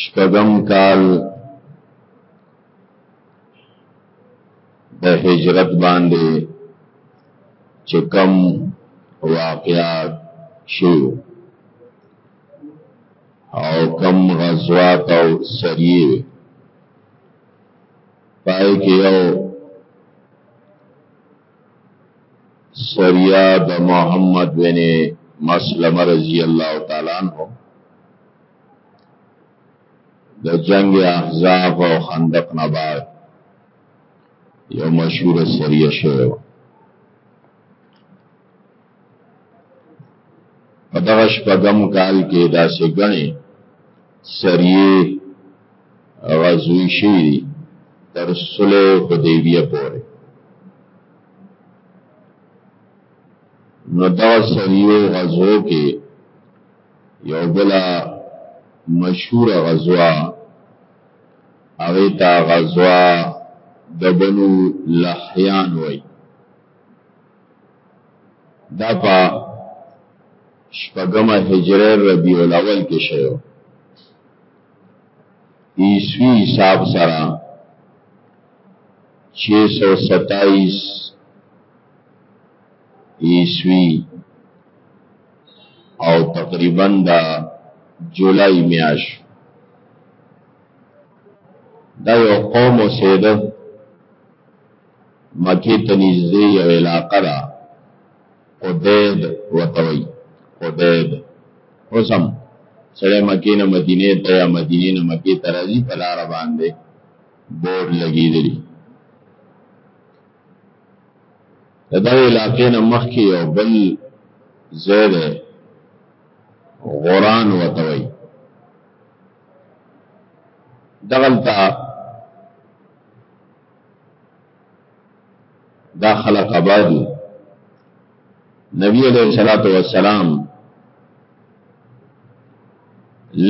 شپږم کال د هجرت باندې چې کم واقعات شو او کم غزوات او سریه پای کې یو سریا د محمد بن مسلمه رضی الله تعالی عنہ د جنگ احزاب او خندق نه بعد یو مشهور سریه شوی و په دغه شپږم کال کې داسې ګڼې سریه غزوی شوي دي تر صلح حدیبیه پورې نو دغه سریه غزو کې یو بلا مشهور غزوه هغه تا غزوه د بنو لحیان وای دا په شپږمه هجری ربیع الاول کې شوی عیسوی حساب سره 627 عیسوی او تقریبا د جولای میاش دا یو قوم اوسېده مکې ته نږدې یو علاقه ده قدید ورته وایي قدید اوس هم سړی مکې نه مدینې ته یا مدینې نه مکې ته راځي په لاره باندې بورډ لګېدلی د دغې علاقې نه مخکې یو بل ځای دی غوران ورته وایي دغلته دا خلق آبادو نبی علیہ الصلوۃ والسلام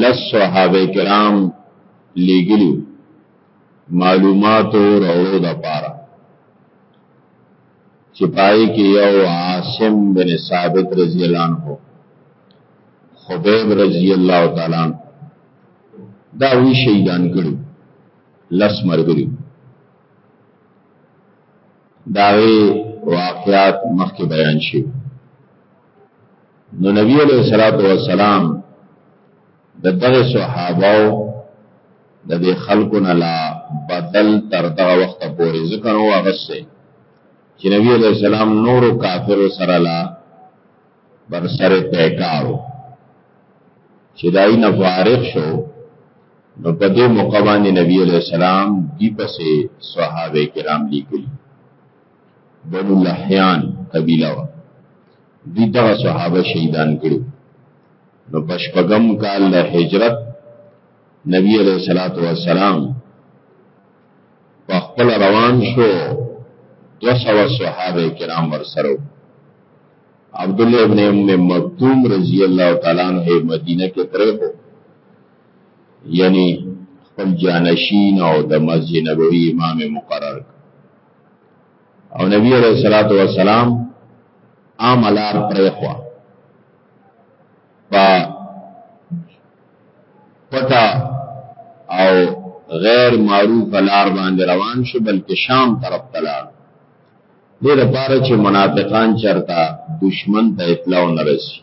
لس صحابه کرام لګلو معلوماتو راوړو د پاره چې پای کې یو عاصم بن ثابت رضی الله عنه خبیب رضی الله تعالی عنہ دا وی شهیدان کړو لس مرګري داوی واقعات مخکې بیان شي نو نبی علیہ الصلوۃ والسلام د دغه صحابه د دې خلکو نه لا بدل تر دغه وخت پورې ځکه نو واغسته چې نبی علیہ السلام نورو کافرو سره لا بر سره پیکارو چې دای نه فارغ شو نو په دې موقع باندې نبی علیہ السلام دی پسې صحابه کرام لیکلي بنو لحیان قبیله وا دی دغه صحابه شهیدان کړو نو پشپګم کال د هجرت نبی علیہ الصلوۃ والسلام په خپل روان شو 200 صحابه کرام ورسره عبد الله ابن ام مکتوم رضی الله تعالی عنہ مدینه کې پرې وو یعنی خپل جانشین او د مسجد نبوی امام مقرر او نبی علیہ الصلوۃ والسلام عام لار پرې خو با پتا او غیر معروف لار باندې روان شو بلکې شام طرف ته لاړ دې لپاره چې منافقان چرتا دشمن ته اطلاع نه رسي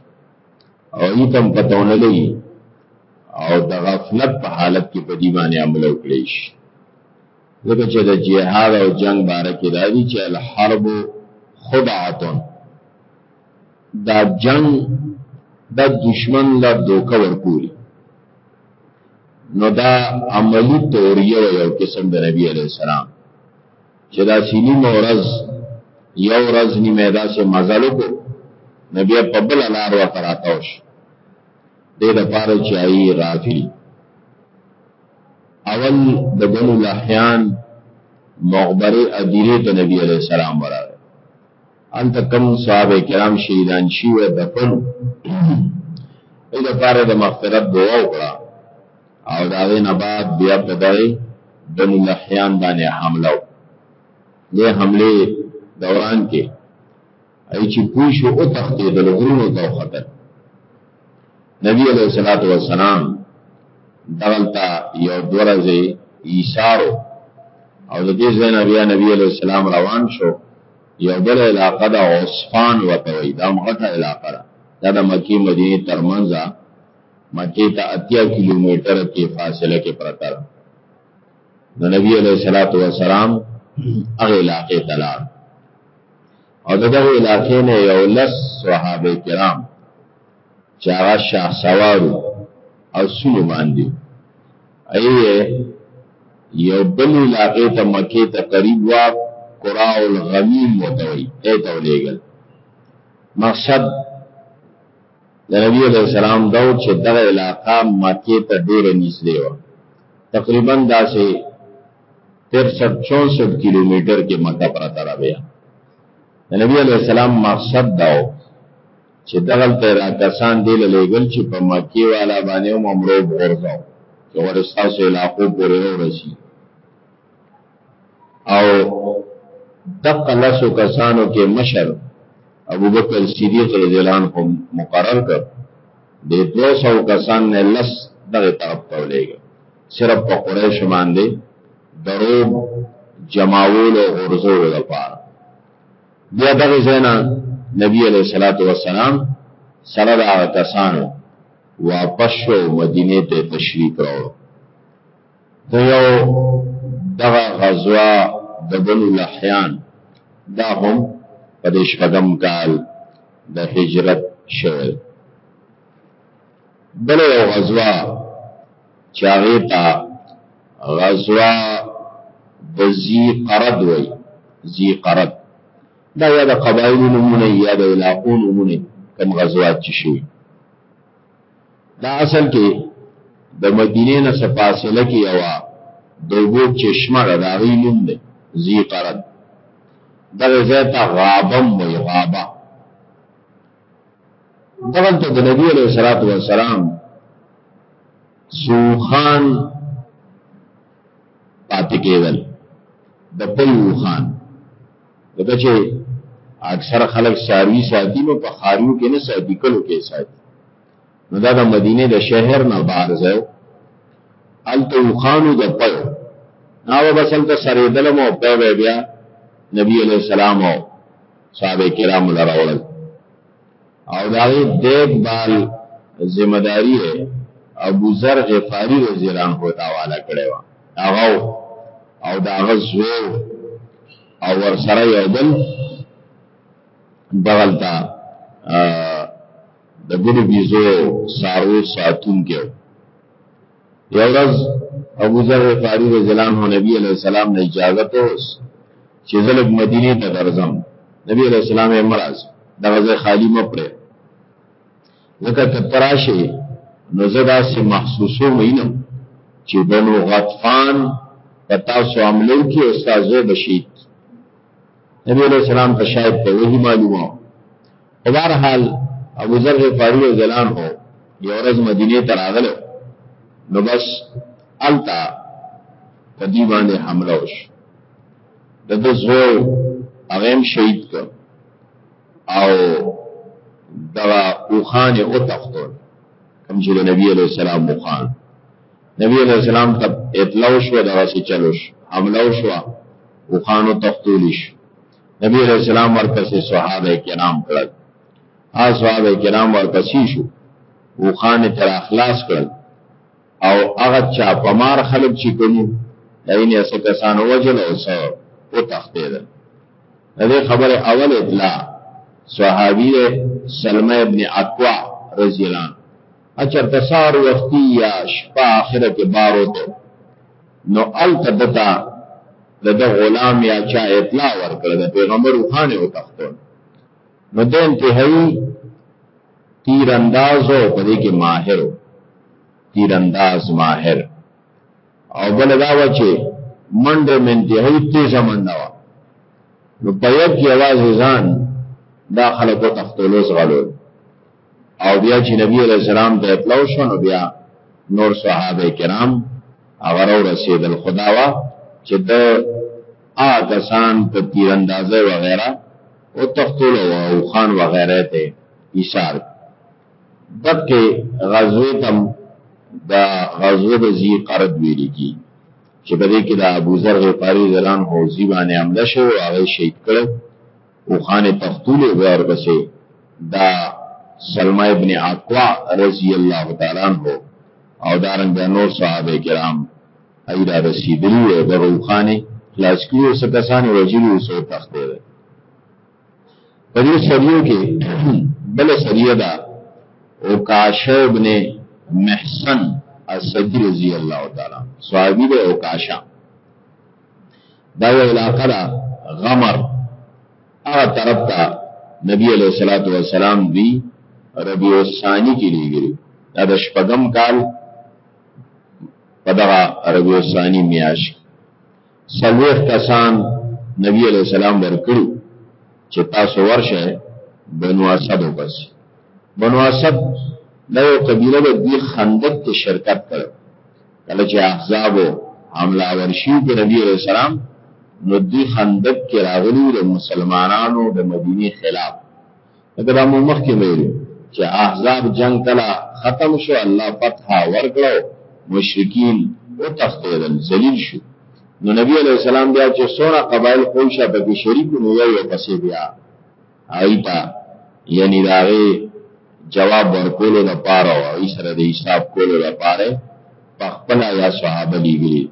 او ایتم پتاونه لګي او د غفلت په حالت کې په دې باندې عمل وکړي شي ځکه چې د جهاد او جنگ باره کې دا دي چې الحرب خدعتون دا جنگ د دشمن له دوکه ورکول نو دا عملی توریه یو قسم د نبی علی السلام چې دا سینی مورز یو ورځ نیمه دا سه مزل کو نبی په بل لار و تراتوش د لپاره چې ای غافل اول د بنو لحیان مغبره ادیره ته نبی علی السلام وراله انت کم صحابه کرام شهیدان شي او دفن اې د پاره د مغفرت دعا وکړه او دا غي نه بعد بیا په دای بن لحیان باندې حمله دې حمله دوران کې اې چې پوښو او تختې د لغرونو ته خطر نبی علیہ الصلوۃ والسلام دغلتا یو دورځي ایثارو او د دې ځای نه بیا نبی علیہ السلام روان شو یو بل علاقه ده عثمان ورته وایي دا هم غټه علاقه ده دا د مکې مدینې ترمنځ مکې ته اتیا کیلومتره کې فاصله کې پرته ده نو نبی علیه الصلاۃ والسلام هغه علاقې ته لاړ او دغه علاقې نه یو لس صحابه کرام چې هغه شاه سوارو او سونو باندې ایه یو بل علاقې ته مکې ته قریب وا قراء الغمیم ورته وایي ای ته ولېږل مقصد د نبی علیه السلام دا و چې دغه علاقه مکې ته ډېره نږدې وه تقریبا داسې ترسټ چونسټ کیلومتر کې مکه پرته را بیا د نبی علیه السلام مقصد دا و چې دغلته را کسان دې له لېږل چې په مکې والا باندې هم امرو بغورځاو چې غواړي ستاسو علاقو پورې ورسي او دقه لسو کسانو کې مشر ابو بکر صدیق رضی الله عنه مقرر کړ د 200 کسان نه لس دغه طرف ته ولېږه صرف په قریش باندې دروب جماول او غرزو لپاره بیا دغه زینا نبی علیہ الصلوۃ والسلام سره د هغه کسانو واپس شو مدینه ته تشریف راوړ د یو دغه غزوه د بنو لحیان دا هم په دې شپږم کال د هجرت شوه بل یو غزوه چاغی تا غزوه د زی قرد وی زی قرد دا یا د قبایل نمونه یا د علاقو نمونه کم غزوات چې شوی دا اصل کې د مدینه نه سپاسله کې یوا د وو چشمه را داغی نوم دی زی قرد دغه ځای ته غابم وی غابه دغه ته د نبی علیہ الصلوۃ والسلام سوخان پاتې کېدل د پيو خان دغه چې اکثر خلک ساروی ساتي نو په خاریو کې نه ساتي کلو کې ساتي نو دا د مدینه د شهر نه بهر ځای الته وخانو د پړ ناو بسل ته سره دلم او په بیا نبی علیہ السلام او صحابه کرام لراوړل او دا یې دیک بال ذمہ داری ابو ذر غفاری رضی الله عنه ته حواله کړې و هغه او دا غزو او ور سره یو بل دغلتا د بنو بیزو سارو ساتون کې یو ورځ ابو ذر غفاری رضی الله عنه نبی علیہ السلام نه اجازه توس چې زلګ مدینه ته درځم نبی علیہ السلام یې مرز دغه ځای خالی مه پرې ځکه که تراشه نو زه داسې محسوسو مینم چې بنو غطفان په تاسو عملو کې استاد زوی بشید نبی علیہ السلام ته شاید په وحی معلومه په بهر حال ابو ذر غفاری رضی الله عنه یو ورځ مدینه ته راغله نو بس التا په دې باندې حمله وش د د زوی هغه هم شهید کړ او دا اوخان او تختول کوم چې نبی علیہ السلام مخان نبی علیہ السلام ته اطلاع شو دا واسي چلوش حمله شو اوخان او تختولیش نبی علیہ السلام ورپسې صحابه کرام کړل ها صحابه کرام ورپسې شو وخان تر اخلاص کړل او هغه چا پمار خلک چې کوم دین یې څه کسان وجل او څو او تختید دې خبره اول اطلاع صحابی سلمہ ابن اقوا رضی الله اچر تسار وقتی یا شپا آخرت بارو ته نو هلته ده ته د ده غلام یا چا اطلاع ورکړه د پیغمبر روښانې وتښتول نو ده انتهایي تیر انداز او په دې کې ماهر و تیر انداز ماهر او بل دا و چې منډه مې انتهایي تیزه منډه وه نو په یو کې یوازې ځان دا خلکو تختولو زغلول او بیا چې نبی علیه السلام ته اطلاع شو نو بیا نور صحابه کرام هغه را رسېدل خدا وا چې د آ کسان په تیراندازه وغیرہ او تختول او خان وغیرہ ته اشار دغه غزوه تم دا غزوه د زی قرد ویل کی چې په دې کې د ابو ذر غفاری ځلان حوزی باندې حمله شو او هغه شهید کړ اوخانه تختول غیر بسه دا سلمہ ابن عقوع رضی الله تعالی عنہ او دارنګ نور صحابه کرام ایرا رسیدلی و د روخانه خلاص کړو څه کسان وجلی او څو تخته ده په دې سریو کې بل سریه ده او کاشه ابن محسن الصدی رضی الله تعالی صحابی ده او کاشه دا یو علاقه ده غمر هغه طرف ته نبی علیہ الصلوۃ والسلام دی ربیع الثانی کې لګری دا د شپږم کال په دغه ربیع الثانی میاش سلوخ کسان نبی علیہ السلام ورکړو چې تاسو ورشه بنو اسد وبس بنو اسد دا یو قبیله د خندق ته شرکت کړو کله چې احزابو حمله ورشي په نبی علیہ السلام نو دی خندق کې راغلي د مسلمانانو د مدینه خلاف لکه دا مو مخکې ویلو چې احزاب جنگ کله ختم شو الله فتح ورکړو مشرکین او تختیدل ذلیل شو نو نبی علیہ السلام بیا چې سوره قبایل قوم شپه کې شریک نو یو پسې بیا هغه ته یعنی داغه جواب ورکولو د پاره او هغه سره د حساب کولو لپاره په خپل یا صحابه لیږلي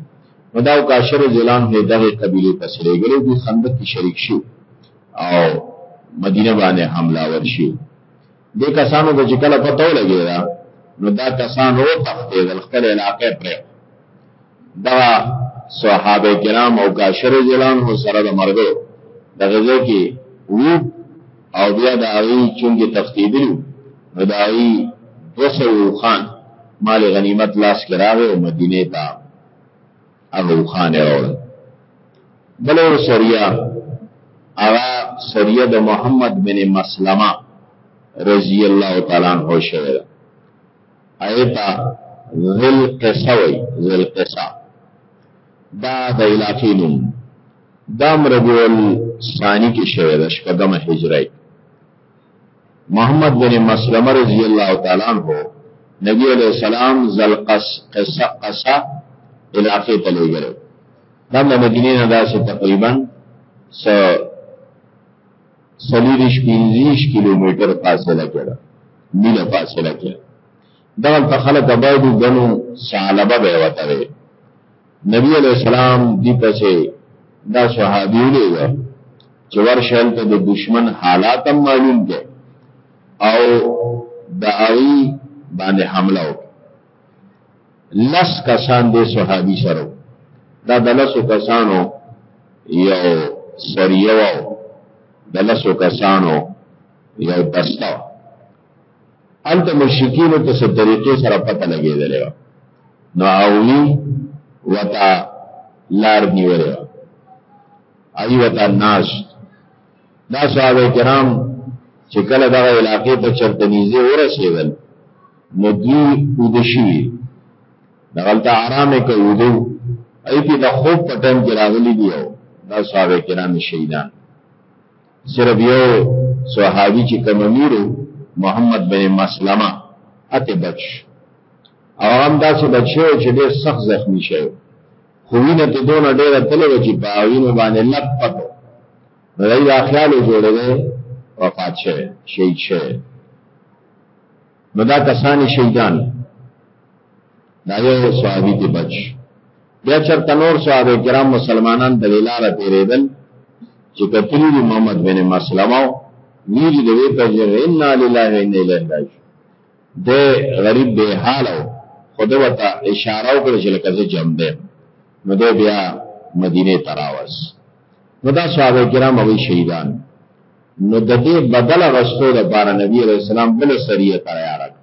نو دا کاشر زلان هې دغه قبيله پسرې ګلو په خندق کې شریک شو او مدینه باندې حمله ورشي دې کسانو ته چې کله پته ولګی دا نو دا کسان او تختیدل خپل علاقه پرې دا صحابه کرام او کاشر جلان هو سره د مرګو د غزه کې وو او بیا د هغه چونګې تختیدل نو دا ای دوسو خان مال غنیمت لاس کراوه او مدینه ته هغه وخانه راوړ بل یو سریا هغه سریا د محمد بن مسلمه رضی الله تعالی عنہ شوه ده ایتا ذل قصه وی ذل قصه دا د علاقې نوم دا مربوع الثانی کې شوه ده شپږمه هجری محمد بن مسلمه رضی الله تعالی عنہ نبی علیہ السلام زل قص قصه قصه علاقه ته لګره دا د مدینې نه داسې تقریبا س سلیریش پینزیش کیلومیټر فاصله کړه میله فاصله کړه دا ته خلک آبادو غنو سالبه به وته نبی علیہ السلام دی پسې دا صحابي ولېږه چې ورشه هلته د دشمن حالات هم معلوم کړي او د هغوی باندې حمله وکړي لس کسان دې صحابي سره دا د لسو کسانو یو سریه وه د لسو کسانو یو دسته وه الته مشرکین ته څه طریقې سره پته لګېدلې و نو اولی وتا لار نیولې و ای وتا ناس دا صحابه کرام چې کله دغه علاقې ته چرته نږدې ورسېدل نو دوی اوده شوي دغلته آرام یې کوي اودو ای پې د خوب په ټایم کې راغلي دي او دا صحابه کرام شهیدان صرف یو صحابي چې کوم امیر محمد بن مسلمه اته بچ او هم داسې بچ شو چې ډېر سخت زخمی شو خو وینه ته دونه ډېره تللې وه چې په وینو باندې لپ پټ نو دی دا خیال یې جوړېدی وفات شوی شهید شوی نو دا کسان شهیدان دا یو صحابي ته بچ بیا چرته نور صحابه کرام مسلمانان د لاره تیرېدل چې کتلی دی محمد بن مسلمه ویری د وی په جره ان لله و انا الیه راځي د غریب به حال او خدای وتا اشاره وکړه چې لکه زه جنب ده نو بیا مدینه تراوس نو دا صحابه کرام هغوی شهیدان نو د دې بدل غستو د بار نبی علیہ السلام بل سریه تیار کړ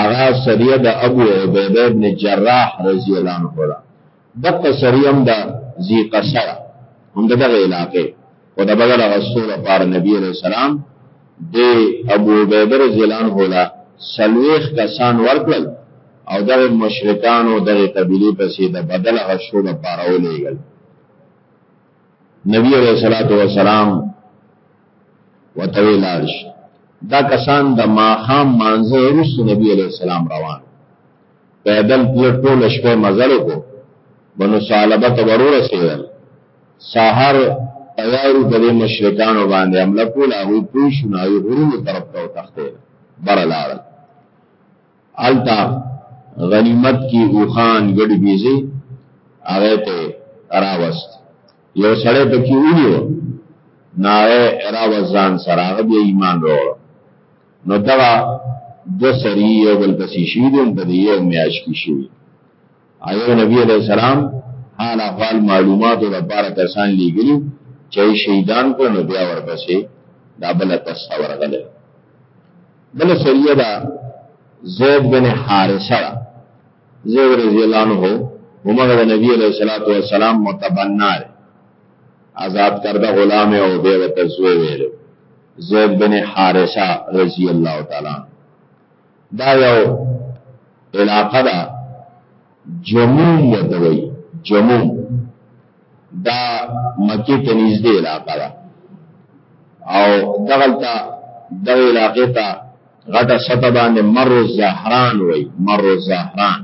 هغه سریه د ابو عبیده ابن جراح رضی الله عنه ده دغه سریه هم د ذی قصر هم دغه علاقې او د بدل غستو د بار نبی علیہ السلام د ابو عبیده رضی الله عنه له سلويخ کسان ورکړل او دغه مشرکان او دغه قبيله پسې د بدل غشو د پاره ولېګل نبی علیہ الصلوۃ والسلام وتوی لارش دا کسان د ماخام مانزه رس نبی علیہ السلام روان پیدل تل ټول شپه مزل کو بنو سالبه ته ورور سیدل سحر تیاری د مشرکانو باندې عمل کول هغه پوښنه هغه غرونو طرف ته تخته بر لاړل التا غنیمت کی اوخان ګډی بیزی هغه ته راوست یو سړی پکې ونیو ناره راوست ځان سره هغه بیا ایمان راوړ نو دغه دو سری یو بل پسې شوي دي په دې یو میاش کې شوي ایو نبی علیہ السلام حال احوال معلوماتو لپاره کسان لیږلي چې شهیدان کو نو بیا ورپسې دا بل تاسو ورغله بل سریه دا زید بن حارثه دا زید رضی اللہ عنہ همغه د نبی علیہ الصلوۃ والسلام متبنا دی آزاد کرده غلام او به وته زوی ویل زید بن حارثه رضی الله تعالی دا یو علاقه ده جموم ورته وایي جموم دا مکې ته نږدې علاقه ده او دغلته دغې علاقې ته غټه سطح باندې مر زهران وایي مر زهران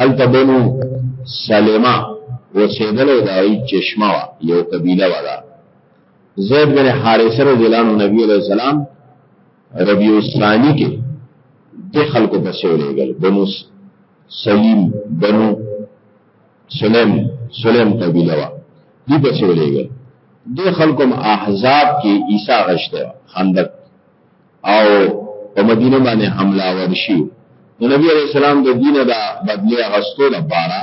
هلته بنو سلمه اوسېدلی د هغوی چشمه وه یو قبیله وه ده زید بن حارثه رضی الله عنه نبي علیه السلام ربیع الثانی کې د خلکو په څیر لګل بنو سلیم بنو سلیم سلیم قبیله وا دی په څیر لګل د خلکو احزاب کې عیسی غشته خندق او په مدینه باندې حمله ورشي نو نبی علیہ السلام د دین دا بدلی غستو لپاره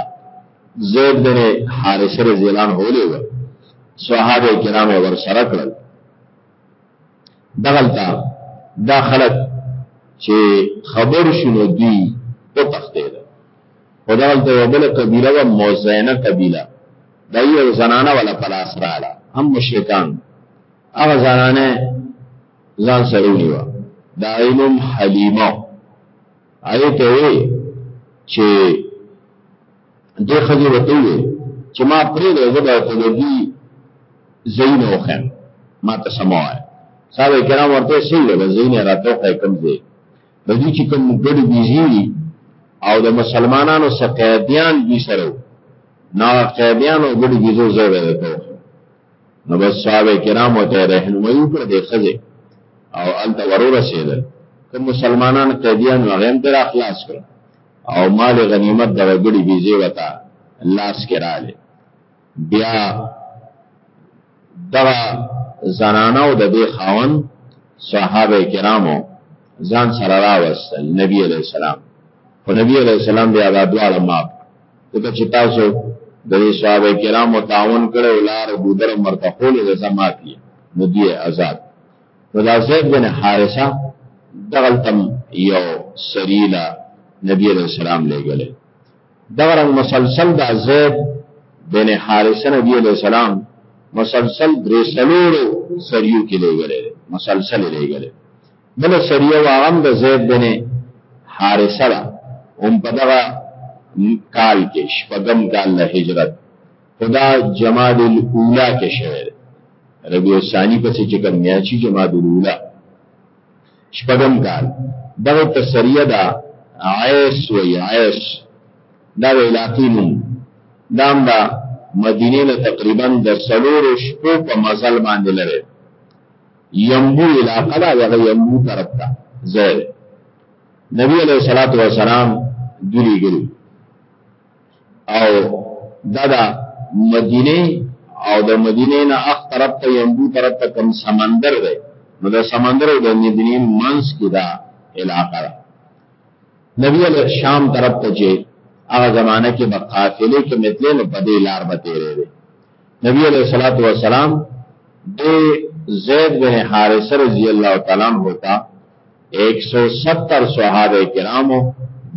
زید بن حارثه رضی الله عنه ولې و صحابه کرام ور سره کړل دغلته دا خلک چې خبر شنو دوی او تختید او دغلته یو بل قبیله و موزینه قبیله دا یو زنانه ولا پلاس راړه هم مشرکان هغه زنانه ځان سره ونیو دا علم حلیمه آیت وی چې دې خځې ورته وویل چې ما پرېږده زه به ورته د دوی ځایونه وښیم ما ته سمه وایه صحابه کرام ورته ویل څنګه به ځایونه یې راته وښیه کوم ځای د دوی چې کوم ګډې بیزې دي او د مسلمانانو څه قیدیان دوی سره وو نو هغه قیدیان او ګډې بیزو ځای به یې راته وښیم نو بس صحابه کرام ورته رهنمایي وکړه دې ښځې او هلته ورورسېدل کوم مسلمانان قیدیان وو هغه هم ترې خلاص کړل او مال غنیمت د وګړي بیزه وتا لاس کې رااله بیا دا زنانه او د دې خاون صحابه کرامو ځان سره راوستل نبی علیہ السلام او نبی علیہ السلام بیا دا دواړه ماپ دغه چې تاسو د صحابه کرامو تعاون کړو لار بودر مرتقول د زماپی نو دی آزاد نو دا زید بن حارثه دغلتم یو سریلا نبی علیہ السلام لے گلے دغرن مسلسل دا زید بن حارثه نبی علیہ السلام مسلسل درې سلورو سریو کې لے گلے مسلسل لے گلے بل سریو واغم د زید بن حارثه هم په دغه کال کې شپږم کال له هجرت خدا جماد الاولا کې شوی دی ربیع الثانی پسې چې کوم میاشي جماد الاولا شپږم کال دغه تسریه دا عیس و عیس دا علاقې نوم دام دا مدینه نه تقریبا د سلور شپو په مزل باندې لري یمبو علاقه دا هغه یمبو طرف ته زه نبی علیہ الصلوۃ والسلام دوی ګلو او دا دا مدینه او د مدینه نه اخ طرف ته یمبو طرف ته کم سمندر دی نو د سمندر او د مدینه منځ کې دا علاقه ده نبی علیہ شام طرف ته چې هغه زمانہ کې به قافلې کې متلې نو په دې لار به تیرې وي نبی علیہ الصلوۃ والسلام د زید بن حارثه رضی الله تعالی عنہ 170 صحابه کرامو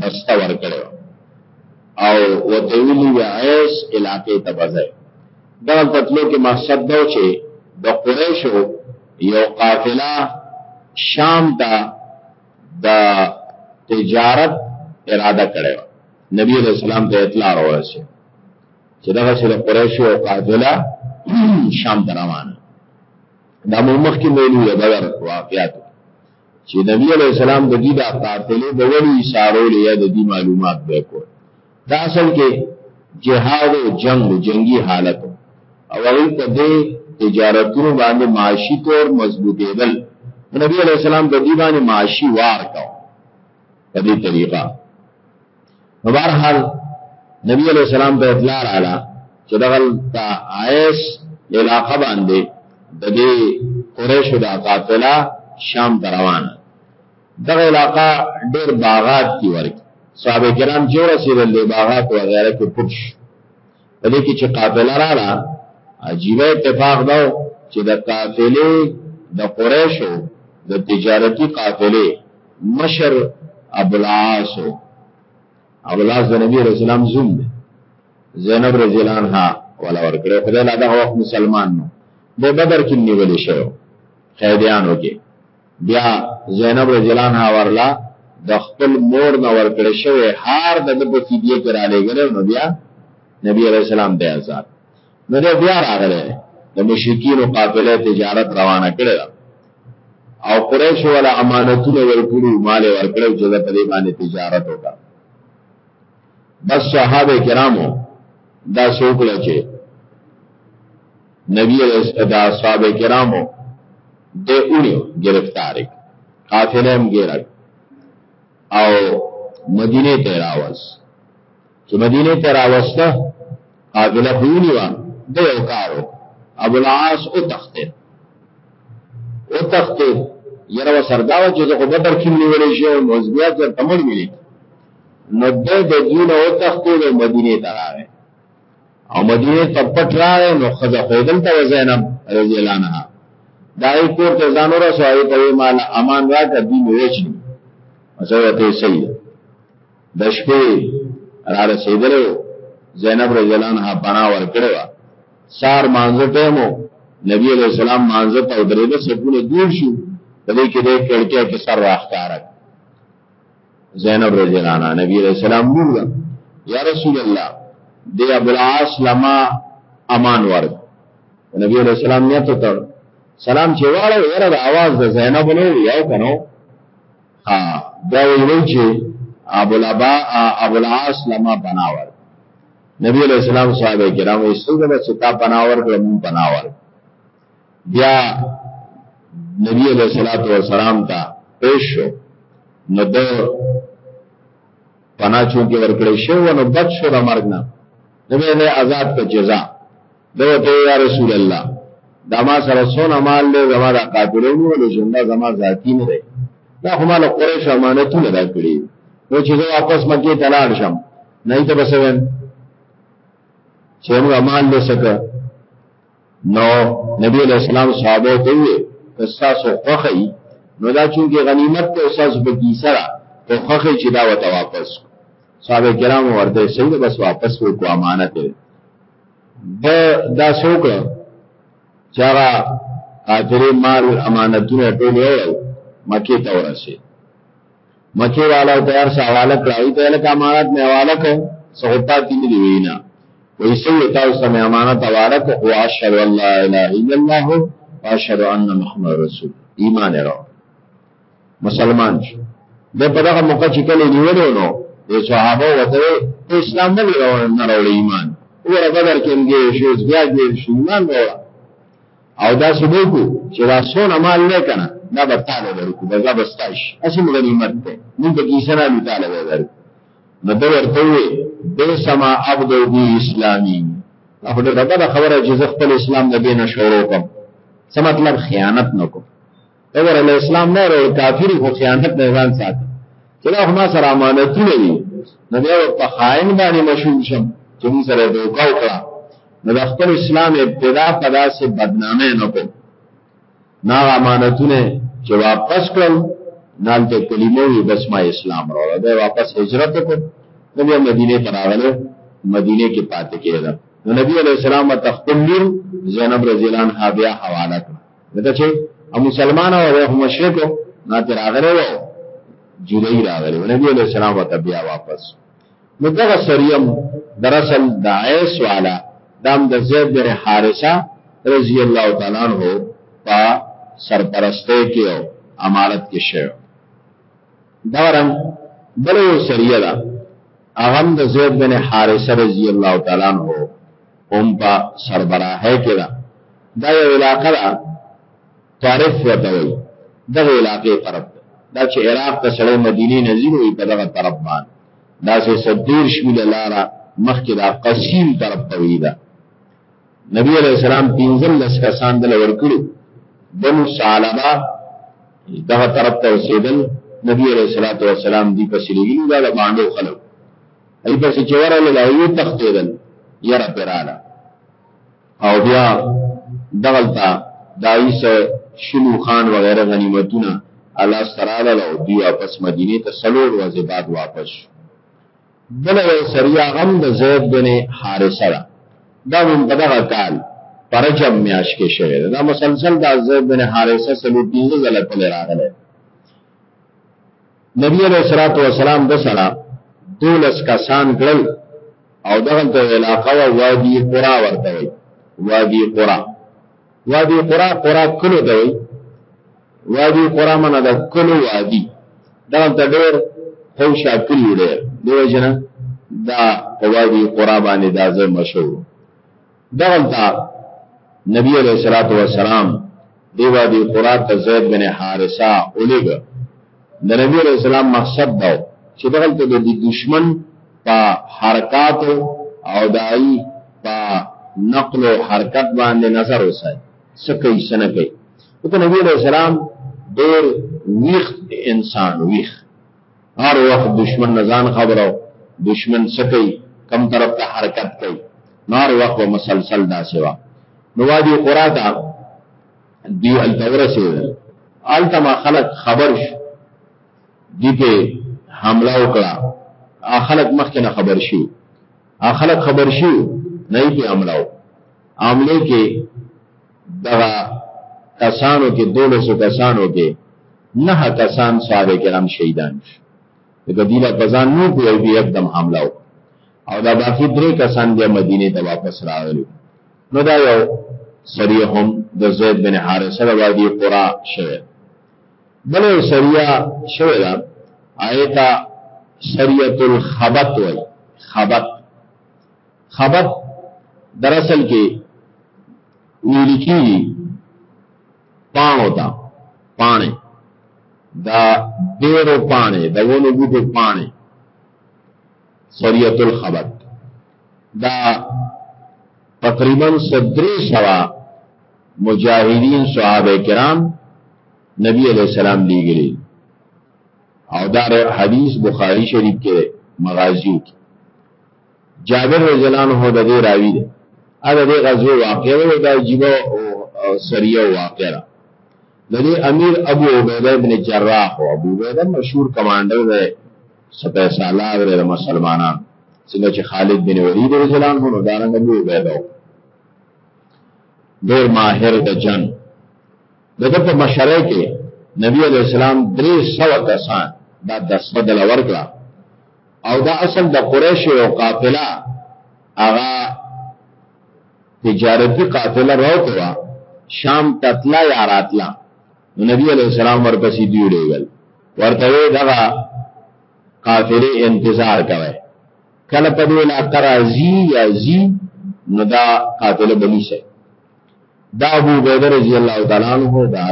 بسته ورکړو او وته ویلی وی ایس علاقې ته بځای دا تطلو کې مقصد دا چې د قریشو یو قافله شام ته د تجارت اراده کړو نبی علیہ السلام ته اطلاع راوړسه چې دا چې د قریشو قافله شام ته روانه دا مو مخکې ویلو د بدر واقعات چې نبی علی السلام د دې د قاتلې د وړي اشارو لیا د دې معلومات به کول دا اصل کې جهاد او جنگ جنگي حالت او هغه ته د تجارتونو باندې معاشي تور مضبوطېدل نبی علی السلام د دې باندې معاشي وار کاو په دې طریقه نو بهرحال نبی علیہ السلام ته اطلاع رااله چې دغل تا عیس علاقه باندې د دې قریشو د قافله شام ته روانه دغه علاقه ډېر باغات کې ورکی صحابه کرام چې ورسېدل د باغات او غیره کې پټ شو په دې کې چې قافله راړه عجیب اتفاق دا چې د قافلې د قریشو د تجارتی قافلې مشر ابو العاص ابو العاص د نبی رسول الله زوم دی زینب رضی الله عنها ولا ورکړه خدای لا دا وخت مسلمان نو د بدر کې نیول شو قیدیانو کې بیا زینب رضی الله عنها ورلا د خپل مور نه ورکړې شوی هار د د په فدیه کې را لېږلی نو بیا نبی علیه السلام دی آزاد نو دی بیا راغلی د مشرکینو قافله تجارت روانه کړې ده او قریش ولا امانتونه ورکړي مال ورکړي چې په دې باندې تجارت وکړه بس صحابه کرامو دا څوک لچې نبی د اصحاب کرامو د اونی گرفتار قافله هم ګیرک او مدینه ته راوس چې مدینه ته راوسته قافله خونی و د یو کارو ابو العاص او تخته او تخته یره و سرداو چې زه بدر کې نیولې شو مزبیا ته تمل ملي نو د دین او تخته مدینه ته راغی او مدینه ته پټ راغی نو خزه خو دلته زینب رضی الله عنها دا یې کور ته ځان ورسوي ته مال امان راکړه دین وچی زه ته صحیح د شپې را رسیدلو زینب رضی الله عنها بنا ور کړو سار مانزه ټیمو نبی علیہ السلام مانزه ته درې د سپونه دور شو په دې کې د کړکیا کې سر راخاره زینب رضی الله عنها نبی علیہ السلام نور دا یا رسول الله دی ابو العاص لما امان ورد نبی علیہ السلام نه ته تر سلام چې واړو یره د आवाज د زینب نو یو کنو ها دا ویل چې ابو الابا ابو العاص لما بناور نبی علیہ السلام صحابه کرام یې څنګه چې تا بناور کړم بناور بیا نبی علیہ الصلوۃ والسلام ته پیش شو نو د پنا چون کې ورکړې شو نو بچ شو د مرګ نه نبی له آزاد په جزاء دوته یا رسول الله دا ما سره سونه مال له زما د قاتلونو له ژوند زما ذاتی نه دی دا خو مال قریش امانتونه راکړي نو چې زه واپس مکه ته لاړ شم نه ته بسوین چې موږ مال له سکه نو نبی علیہ السلام صحابه ته وی که تاسو خوخی نو دا چونکی غنیمت ته تاسو په کیسه را ته خوخی چې دا وته واپس صحابه کرام ورته سید بس واپس وکړو امانت دی دا دا څوک چې هغه کافرې مال امانتونه ټول یې مکه ته ورسېد مکی والا او تیار سا حواله کړه وی ته لکه امانت مې حواله کړ سغتا دې نه دی وینا وی سو تاسو سم امانت حواله کړ او اشهد ان لا اله الا الله او اشهد ان محمد رسول ایمان راو مسلمان شو د په دغه موقع چې کله نیولو نو د صحابه وته اسلام نه راوړل ایمان ورته بدر کې موږ شو بیا دې ایمان راوړل او دا سبو کو چې دا سونه مال نه کنه دا به تعالی ورکو دا به ستاش اسیم غنیمت ده موږ به کیسه نه تعالی ورکو نو دا ورته وي به سما عبد دی اسلامي هغه دا خبره چې زه خپل اسلام نه بینه شروع کوم څه مطلب خیانت نکوم اگر له اسلام نه ورو کافر خو خیانت نه ځان سات چې دا ما سره امانتونه دي نو بیا په خائن باندې مشهور شم چې موږ سره دوکا وکړه نو د خپل اسلام ابتدا په داسې بدنامه نه کو نا امانتونه چې واپس کړم نال ته کلمه وي بس ما اسلام راوړل دا واپس هجرت وکړ نو بیا مدینه ته راغله مدینه کې پاتې کېده نو نبی علیہ السلام تخپل زینب رضی الله عنها بیا حواله کړ لکه چې او مسلمان او هغه مشرک نه تر هغه و جری راغلی نبی علیہ السلام وته بیا واپس نو دغه سریم دراصل داعیس والا دام د زید بن حارثه رضی الله تعالی عنہ په سرپرسته کې او امارت کې شوی دا رنګ بلو سریه دا اغم د زید بن حارثه رضی الله تعالی عنہ هم په سربراهۍ کې ده دا یو علاقه ده طرف ورته وایي دغه علاقې طرف ده دا چې عراق ته سړی مدینې نه ځي نو په دغه طرف باندې داسې څه دېرش میله لاره مخکې دا قسیم طرف ته وي ده نبی علیہ السلام پنځلس کسان دله ورکړي بنو ثعلبه دغه طرف ته رسېدل نبی علیہ الصلوۃ والسلام دی پسې لګي دا باندې خلک ای پسې چې ورغله دا یو تختیدل یره پراله او بیا دغلتا دایس شلو خان وغیرہ غنیمتونه الله سراله له دی واپس مدینه ته سلور ورځې بعد واپس بل یو سریا غم د زید بن حارثه دا دا هم په دغه کال پرجم میاش کې شوی دا مسلسل د زید بن حارثه سلو پینځه ځله په لاره راغلی نبی علیہ الصلوۃ والسلام د سره دولس کسان کړل او دغه ته علاقه وا وادي قرا ورته وي وادي قرا وادي قرا قرا کلو ته وي وادي قرا منه د کلو وادي دا ته ډېر خو شاکل وړي دوی جنا دا وادي قرا باندې دا ځای مشهور دغلتا نبی علیہ الصلوۃ والسلام دیوا دی قرات ته زید بن حارثه اولیګ د نبی علیہ السلام مقصد دا چې دغلته د دشمن په حرکات او دای په نقل او حرکت باندې نظر وسای سکی سنه کوي او نبی علیہ السلام ډیر ویخ انسان ویخ هر وخت دشمن نه ځان خبرو دشمن څه کوي کم طرف ته حرکت کوي نو هر وخت به مسلسل داسې وه نو وادي قرا ته دوی هلته ورسېدل هلته ما خلک خبر شو دوی پې حمله وکړه خلک مخکې نه خبر شي خلک خبر شي نه یې پې حمله وکړه حمله کې دغه کسانو کې دولسو کسانو کې نه کسان صحابه کرام شهیدان شو د ګدیلا پزان نو په یو بیت دم حمله وکړه او دا باقی درې کسان بیا مدینه ته واپس راغلي نو دا یو سریه هم د زید بن حارثه د وادي قرا شوه بل یو سریه شوه دا آیتا سریه الخبط وای خبط خبر در اصل کې ویل کېږي پاڼو ته پاڼې د ډېرو پاڼې د ونو بوټو پاڼې سریت الخبر دا تقریبا صدری سوا مجاهدین صحابه کرام نبی علیہ السلام لیګلی او دا حدیث بخاری شریف کې مغازیو کې جابر رضی الله عنه د دې راوی دی ا د دې غزوه واقعه وه دا عجیب او سریه واقعه د دې امیر ابو عبیده ابن جراح او ابو عبیده مشهور کمانډر دی سپه سالار دی مسلمانان څنګه چې خالد بن ولید رضی الله عنه نو دارنګ ابو عبیده ډیر ماهر د جنگ دغه په مشره کې نبی علیہ السلام درې سو کسان دا د صدل ورکړه او دا اصل د قریش یو قافله هغه تجارتی قافله راوته شام تطلا یا راتلا نبی علیہ السلام ورپسې دی وړېګل ورته وی دغه قافله انتظار کوي کله په دې لا ترازی یا زی نو دا قافله بلی شي دا ابو بکر رضی الله تعالی عنہ دا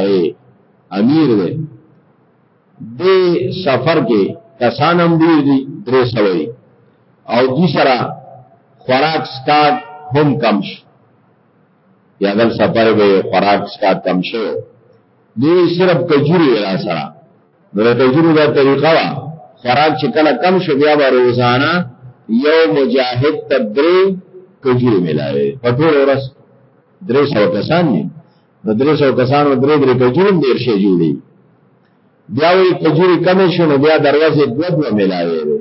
امیر دی دې سفر کې کسان هم ډیر دي درې سوه دي او دوی سره خوراک سکاک هم کم شو یا غل سفر به خوراک سکاک کم شو دوی صرف کجوري را سره نو د کجورو دا طریقه وه خوراک چې کله کم شو بیا به روزانه یو مجاهد ته درې کجورې میلاوې په ټوله ورځ درې سوه کسان دي نو درې سو کسانو درې درې کجورم ډېر شي جوړي بیا وی کجوري کمې شو نو بیا دروازه دوه دوه ملاوي وي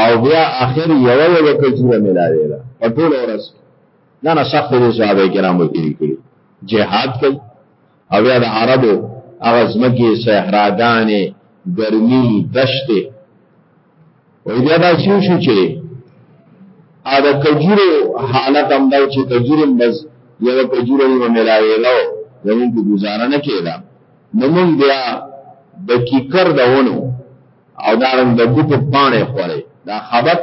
او بیا اخر یو یو کجوره ملاوي ده په ټول ورځ نه نه سخت دي صحابه کرامو تیری کړی جهاد کوي او بیا د عربو هغه ځمکې صحراګانې ګرمي دشتې وای بیا دا شو شو چې ا د کجورو حالت هم دا چې کجورم بس یو کجورو یې ملاوي نو زمون په گزاره نه کېده نمون بیا د کیکر د ونو او دارن د بوټو پانه خوړې دا خبر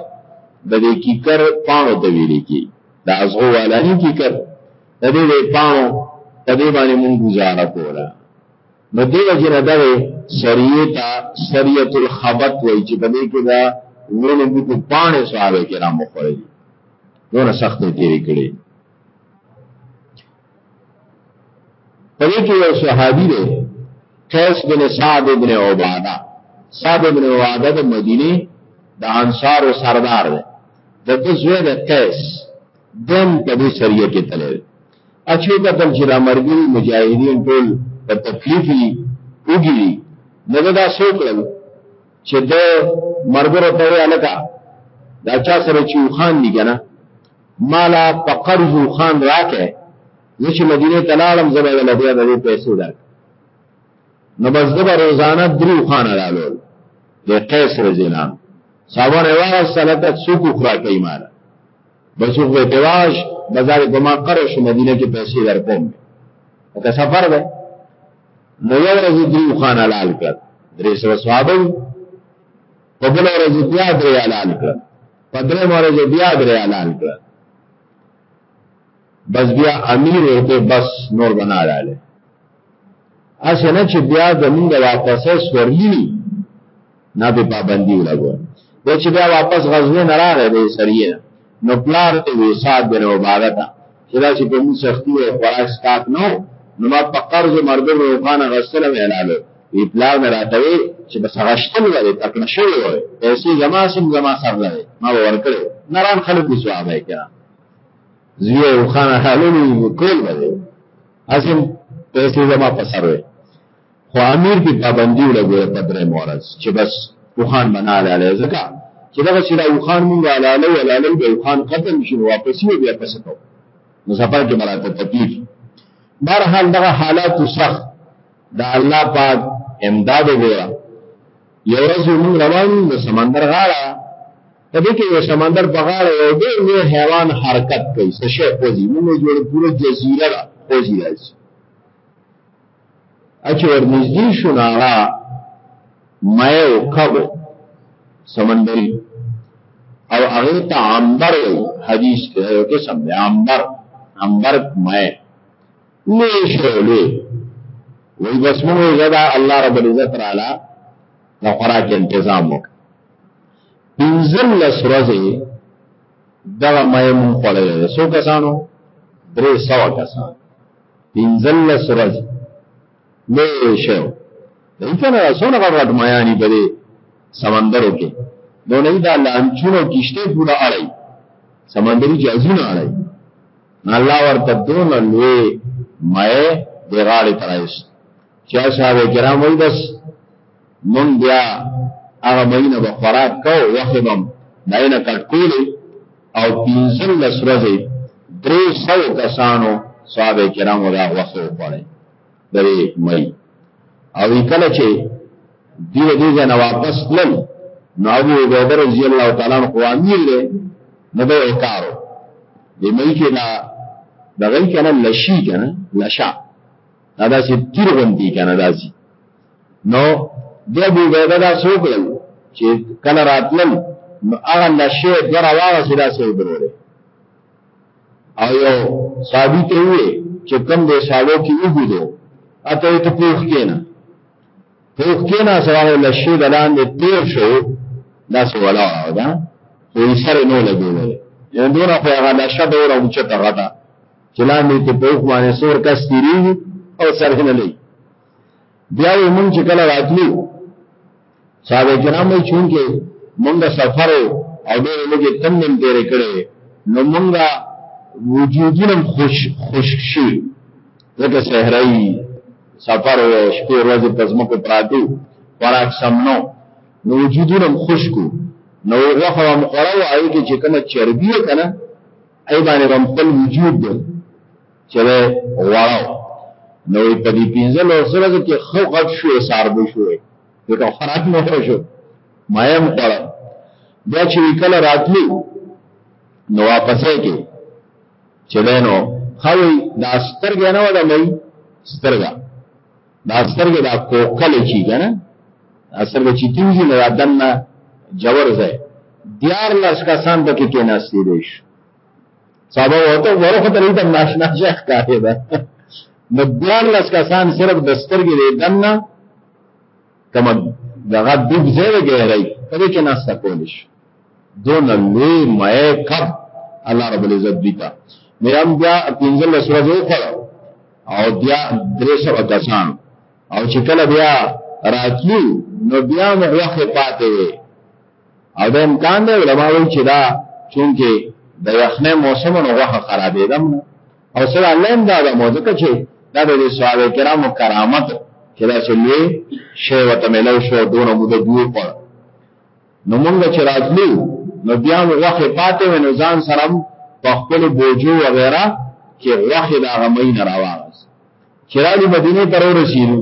د دې کیکر پانو ته ویل کی دا ازغو والا نه کیکر د دې پانو په دې باندې مونږ گزاره کوله نو دی وجنه دا سریه تا سریه الخبط وای چې په دې کې دا وینې د کو پانه صحابه کرام خوړل نور سختې تیری کړې په دې کې یو صحابي دی قیس بن سعد بن عباده سعد بن عباده د مدینه د انصار سردار دی د دې زوی د قیس دم کدی سریه کې تللی اچې کتل چې دا مرګي مجاهدین ټول په تکلیفي وګړي نه دا سوکړل چې د مرګره ته الکا دا چا سره چې خان دی کنه مالا په قرض خان راکه زه چې مدینه ته لاړم زما د لبیا د پیسې ورک نو بس د روزانه درو خان رالول د قیس رضی الله صاحب رواه سره ته څوک خورا کوي مالا بس خو به تواش بازار په ما قرض شو مدینه کې پیسې ورکوم که سفر ده نو یو ورځ دریو خان حلال کړ درې سو صحابه په بل ورځ بیا درې حلال کړ په درې ورځ بیا درې حلال کړ بس بیا امیر ورته بس نور بنا رااله اسه نه چې بیا د موږ واپسې سورلی نه به پابندي ولګو د چې بیا واپس غزوه نه راغی د سریه نو پلار ته وی صاحب بن عبادتا چې دا چې په موږ سختي او خوراک سکات نو نو ما په قرض مرده روخانه غسل مې اعلانو وی پلار مې راتوي چې بس غشتل ولې تکړه شوی وي پیسې جما سم جما سر لري ما ورکړ نران خلک یې ځواب یې کړه زیو خان حالونی کول بده ازم پیسې زما په سر وې خو امیر به پابندي ولګوي په درې مورز چې بس وخان بنا لاله زکه چې دا چې دا وخان مونږ لاله ولاله به وخان ختم شي واپس یې بیا پس کو نو سفر کې مراته تکلیف بهر حال دا حالات سخت دا الله پاک امداد وغوړه یو ورځ موږ روان د سمندر غاړه په دې کې یو سمندر په غاړه یو ډېر لوی حیوان حرکت کوي څه شی خوځي موږ جوړ پوره جزیره ده خوځي راځي چې ور نږدې شو نو هغه مای او کبو سمندري او هغه ته عنبر حدیث کې یو قسم دی عنبر عنبر مای لوی شو لوی وای بس موږ زدا الله رب العزت تعالی د خوراک تنظیم وکړ پنځل لس ورځې دغه مې مونږ خوړلې ده څو کسانو درې سوه کسان پنځل لس ورځې مې شو دای کنه څونه غټ غټ میانی په دې سمندرو کې نو نه دا لانچونو کشته پورا اړای سمندري جهازونه اړای نه الله ورته دون لوی مې د غاړې ترایست چا صاحب کرام وای بس مونږ بیا هغه مینه به خوراک کو وخت به داینه کټ کولی او پنځم لس ورځې درې سو کسانو صحابه کرامو دا وخت وخوړی درې مې او کله چې دیو دې ځنه واپس تلل نو ابو عبیده رضی الله تعالی عنہ امیر دی نو به وکارو دې مې کې دا دغه کنه لشي کنه لشا دا داسې تیر غوندي کنه داسې نو د ابو عبیده دا څوک لل چې کله راتلل نو هغه لشه دره واغه سره سي دروره او یو صحابي ته وي چې کم دې سالو کې وګړو اته ته پوښ کینا پوښ کینا سره لشه دلان دې تیر شو دا څه ولا دا خو یې سره نو لګولې یو دورا په هغه لشه دورا وچته غدا چې لاندې ته پوښ باندې سور کس تیری او سره نه لګي بیا یې مونږ چې کله راتلو صحابه کرامو چې مونږه مونږه سفر او ډېر لږه تم نن تیر کړي نو مونږه وجودینم خوش خوش شي لکه صحرایي سفر و شپې ورځې پزمو کې پراتو خوراک سم نو نو وجودینم خوش کو نو غوخه هم خوراو آئی که چه کنه چربیه کنه ای باندې هم خپل وجود ده چې غواړو نو په دې پنځه لور سره کې خو غټ شوې سار به شوې نو ته خراب نه شو ما یې مخړه بیا چې کله راتلی نو واپس کې چې دینو خوي دا سترګې نه ودا مې سترګا دا سترګې دا کوکل چی کنه اصل چې تیږي نه دنه جوړ ځای دیار لس کسان پکې کې ناشې دي صحابه ورته ورو خو ترې تم ناشنا شیخ کاهه ده نو دیار لس کسان صرف دستر کې دې دنه کما دغه ډوب ځای وګړي په دې کې ناشته کول شي دون لوی مې کب الله رب العزت دی تا میرام بیا پنځل سره جو کړ او بیا درې سو کسان او چې کله بیا راتلو نو بیا مو وخت پاتې او د امکان دی علما وایي چې دا چونکې د یخنۍ موسم نو غوښه خرابېدم او سره الله هم دا د موځکه چې دا د صحابه کرامو کرامت چې دا سلوي شی وته ملو شو دونه موده دوی په نو موږ چې راتلو نو بیا موږ غوښه پاتې و نو ځان سره په خپل بوجو وغیرہ کې غوښه د غمې نه راوړل چې راغلو مدینه ته ورسېدو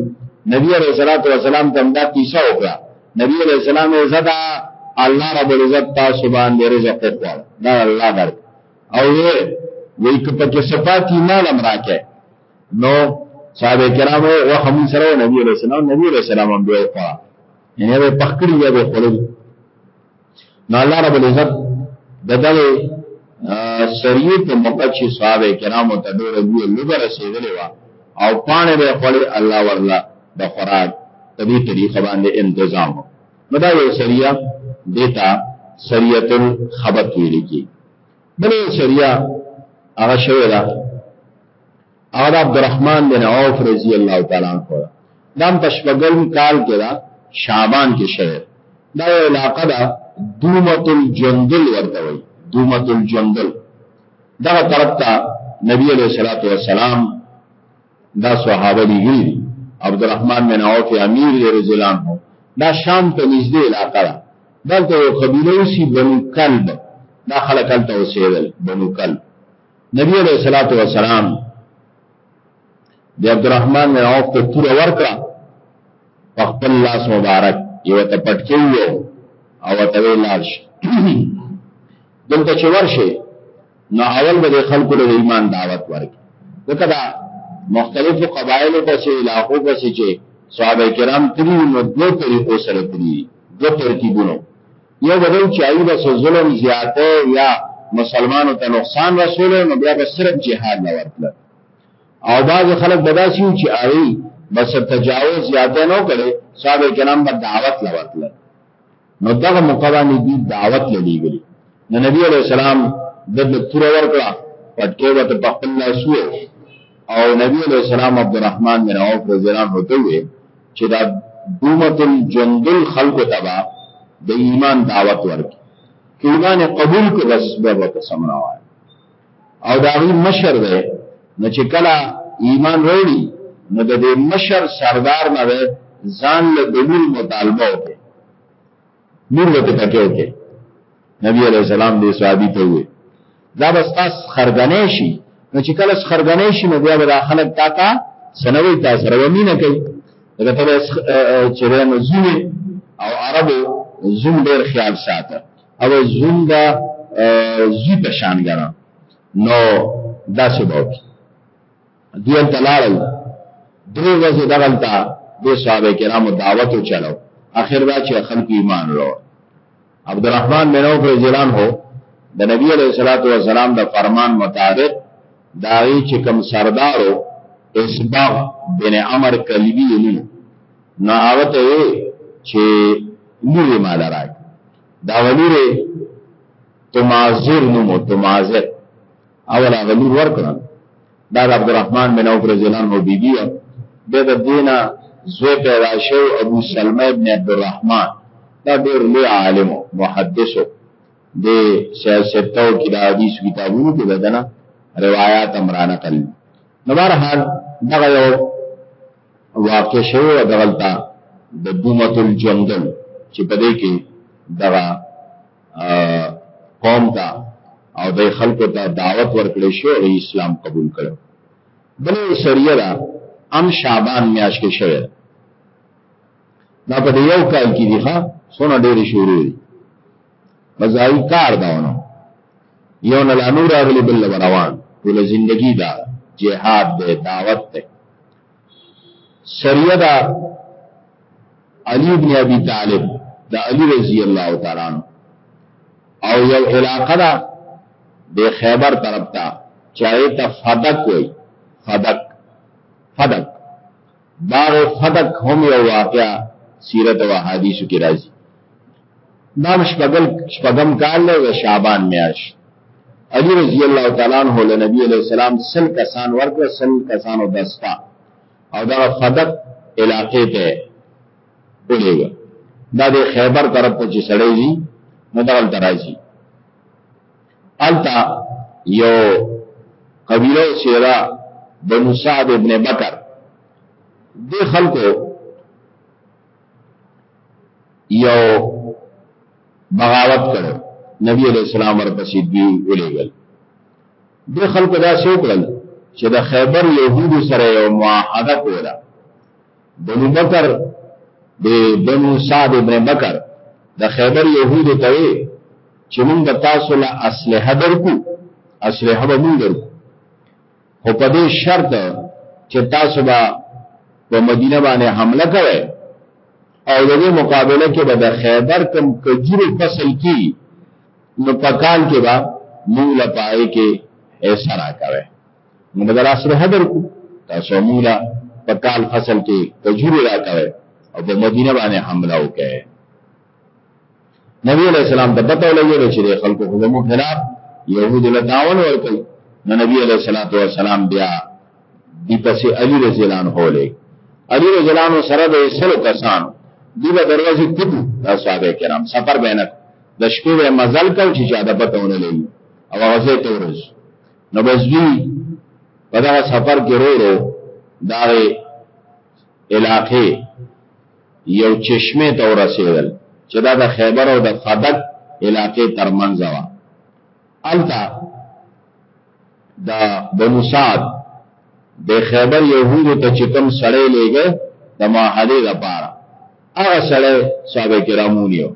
نبی علیہ الصلوۃ والسلام ته دا قصه وکړه نبی علیہ السلام یې زدا الله رب العزت تاسو باندې رزق ورکړ دا الله درک او یې وی که په صفات ایمان امراکه نو صحابه کرامو او هم سره نبی علیہ السلام نبی علیہ السلام هم بیا وکړه یعنی به پخکړی یا به خلل نو الله رب العزت دغه سریه په موقع چې صحابه کرامو ته ډوره دی لږه رسیدلې و او پانه به خړې الله ورلا د خوراک په دې طریقه باندې تنظیم نو دا یو سریه دیتا سریت الخبط ویل کی بلې سریه هغه شوی دا او دا عبدالرحمن بن عوف رضی الله تعالی عنہ دا په شپږم کال کې دا شعبان کې شوه دا یو علاقه ده دومت الجندل ورته وي دومت الجندل دا طرف ته نبی علیہ الصلوۃ والسلام دا صحابه دي عبدالرحمن بن عوف امیر رضی الله عنه دا شام ته نږدې علاقه ده دلته یو قبیله وسی بنو کلب دا خلک هلته اوسېدل بنو کلب نبی علیہ الصلوۃ والسلام د عبدالرحمن بن عوف ته تور ورکړه په خپل لاس مبارک یو ته پټکی یو او ته لاړ شي دلته چې ورشه نو اول به خلکو له ایمان دعوت ورکړي ځکه دا مختلفو قبایلو پسې علاقو پسې چې صحابه کرام تری نو دو طریقو سره تری دو ترکیبونو یو بدل چې ایو بس ظلم زیاته یا مسلمانو ته نقصان رسول نو بیا به صرف جهاد نه ورتل او بعض خلک بداسیو چې آی بس تجاوز زیاته نه کړي صاحب کرام به دعوت لورتل نو دغه مقبانی دی دعوت للیږي نو نبی علیہ السلام د تور ورکړه پټه وته په خپل لاسو او نبی علیہ السلام عبدالرحمن بن عوف رضی الله عنه ته چې دا دومت الجندل خلق تبا د ایمان دعوت ورکړي کې ایمان قبول کړ بس به وته سمنا وای او دا غي مشر دی نو چې کله ایمان وروړي نو د دې مشر سردار نه ځان له دلیل مطالبه وکړي نور وته تکیو کې نبی علیہ السلام دې صحابي ته وي دا بس تاس خرګنې شي نو چې کله خرګنې شي نو بیا به خلک تا ته سنوي تا سره ومینه کوي دا ته چې نو زوی او عربو زوم ډېر خیال ساته او زوم دا زی په شان ګره نو دا څه وکړي دیل تلاړل درې ورځې دغلتا د صحابه کرامو دعوت او چلو اخر دا چې خلکو ایمان ورو عبدالرحمن بن عوف رضی الله عنه د نبی علیہ الصلوۃ والسلام د فرمان مطابق داغي چې کوم سردارو اسباغ بن عمر کلبی یلی نو هغه ته چې نور مال راک دا ولوره تمازر نومو تمازر اول هغه لور ورکړه دا د عبدالرحمن بن عوف رضی الله عنه بیبي به د دینه زوی پیدا شو ابو سلمہ ابن عبدالرحمن دا ډېر لوی عالم محدث د سیاستو کې د حدیث کتابونو کې ددنه روایت امرانه کړل نو بهرحال دغه یو واقع شوی و دغلتا د دومت الجندل چې په دې کې دغه قوم ته او د خلکو ته دعوت ورکړې شو او اسلام قبول کړو بلې سریه ده ام شعبان میاش کې شوه دا په یو کال کې دی ښا سونه ډېر شروع دي مزای کار داونه یو نه لانو راغلی بل روان ټول زندگی دا جهاد دی دعوت دی سریه دا علی ابن ابی طالب دا علی رضی الله تعالی عنہ او یو علاقه دا د خیبر طرف ته چاہے ته فدق وای فدق فدق دا فدق هم یو واقعا سیرت او حدیث کې راځي دا مشبغل شپغم کال له شعبان میاش علی رضی الله تعالی عنہ له نبی علیہ السلام سل کسان ورکړه سل کسانو دستا او دا فدق علاقې ته ولېږه دا د خیبر طرف ته چې سړی دي نو دا ولته راځي التا یو قبیله سیرا بنو سعد ابن بکر د خلکو یو بغاوت کړو نبی علیہ السلام ورپسې دوی ولېږل د خلکو دا څه وکړل چې د خیبر یهودو سره یو معاهده کوله بنو بکر د بنو سعد ابن بکر د خیبر یهودو ته وی چې موږ تاسو له اسلحه درکو اسلحه به موږ درکو خو په دې شرط چې تاسو به په مدینه باندې حمله کوئ او د دې مقابله کې به د خیبر کم کجورو فصل کی نو په کال کې به موږ له پای کې ایسا را کوي موږ به راسره حضر کو تاسو موږ له په کال فصل کې کجورو را کوي او په مدینه باندې حمله وکړي نبی علیہ السلام ته پته ولګېده چې د خلکو خو زموږ خلاف یهودو له تاون ورکوي نو نبی علیہ الصلوۃ والسلام بیا دی پسې علی رضی الله عنه ولې علی رضی الله عنه سره د سلو کسانو دی به دروازې کوټو د صحابه کرام سفر بینک د شپې به مزل کو چې چا د پته ونه لګي او غزه ته ورز نو بس دی په دا سفر کې ورو دا علاقې یو چشمه ته ورسېدل چې دا د خیبر او د فدق علاقې ترمنځ وه الته د بنو سعد د خیبر یهودو ته چې کوم سړی لېږه د معاهدې لپاره هغه سړی صحابه کرامو نیو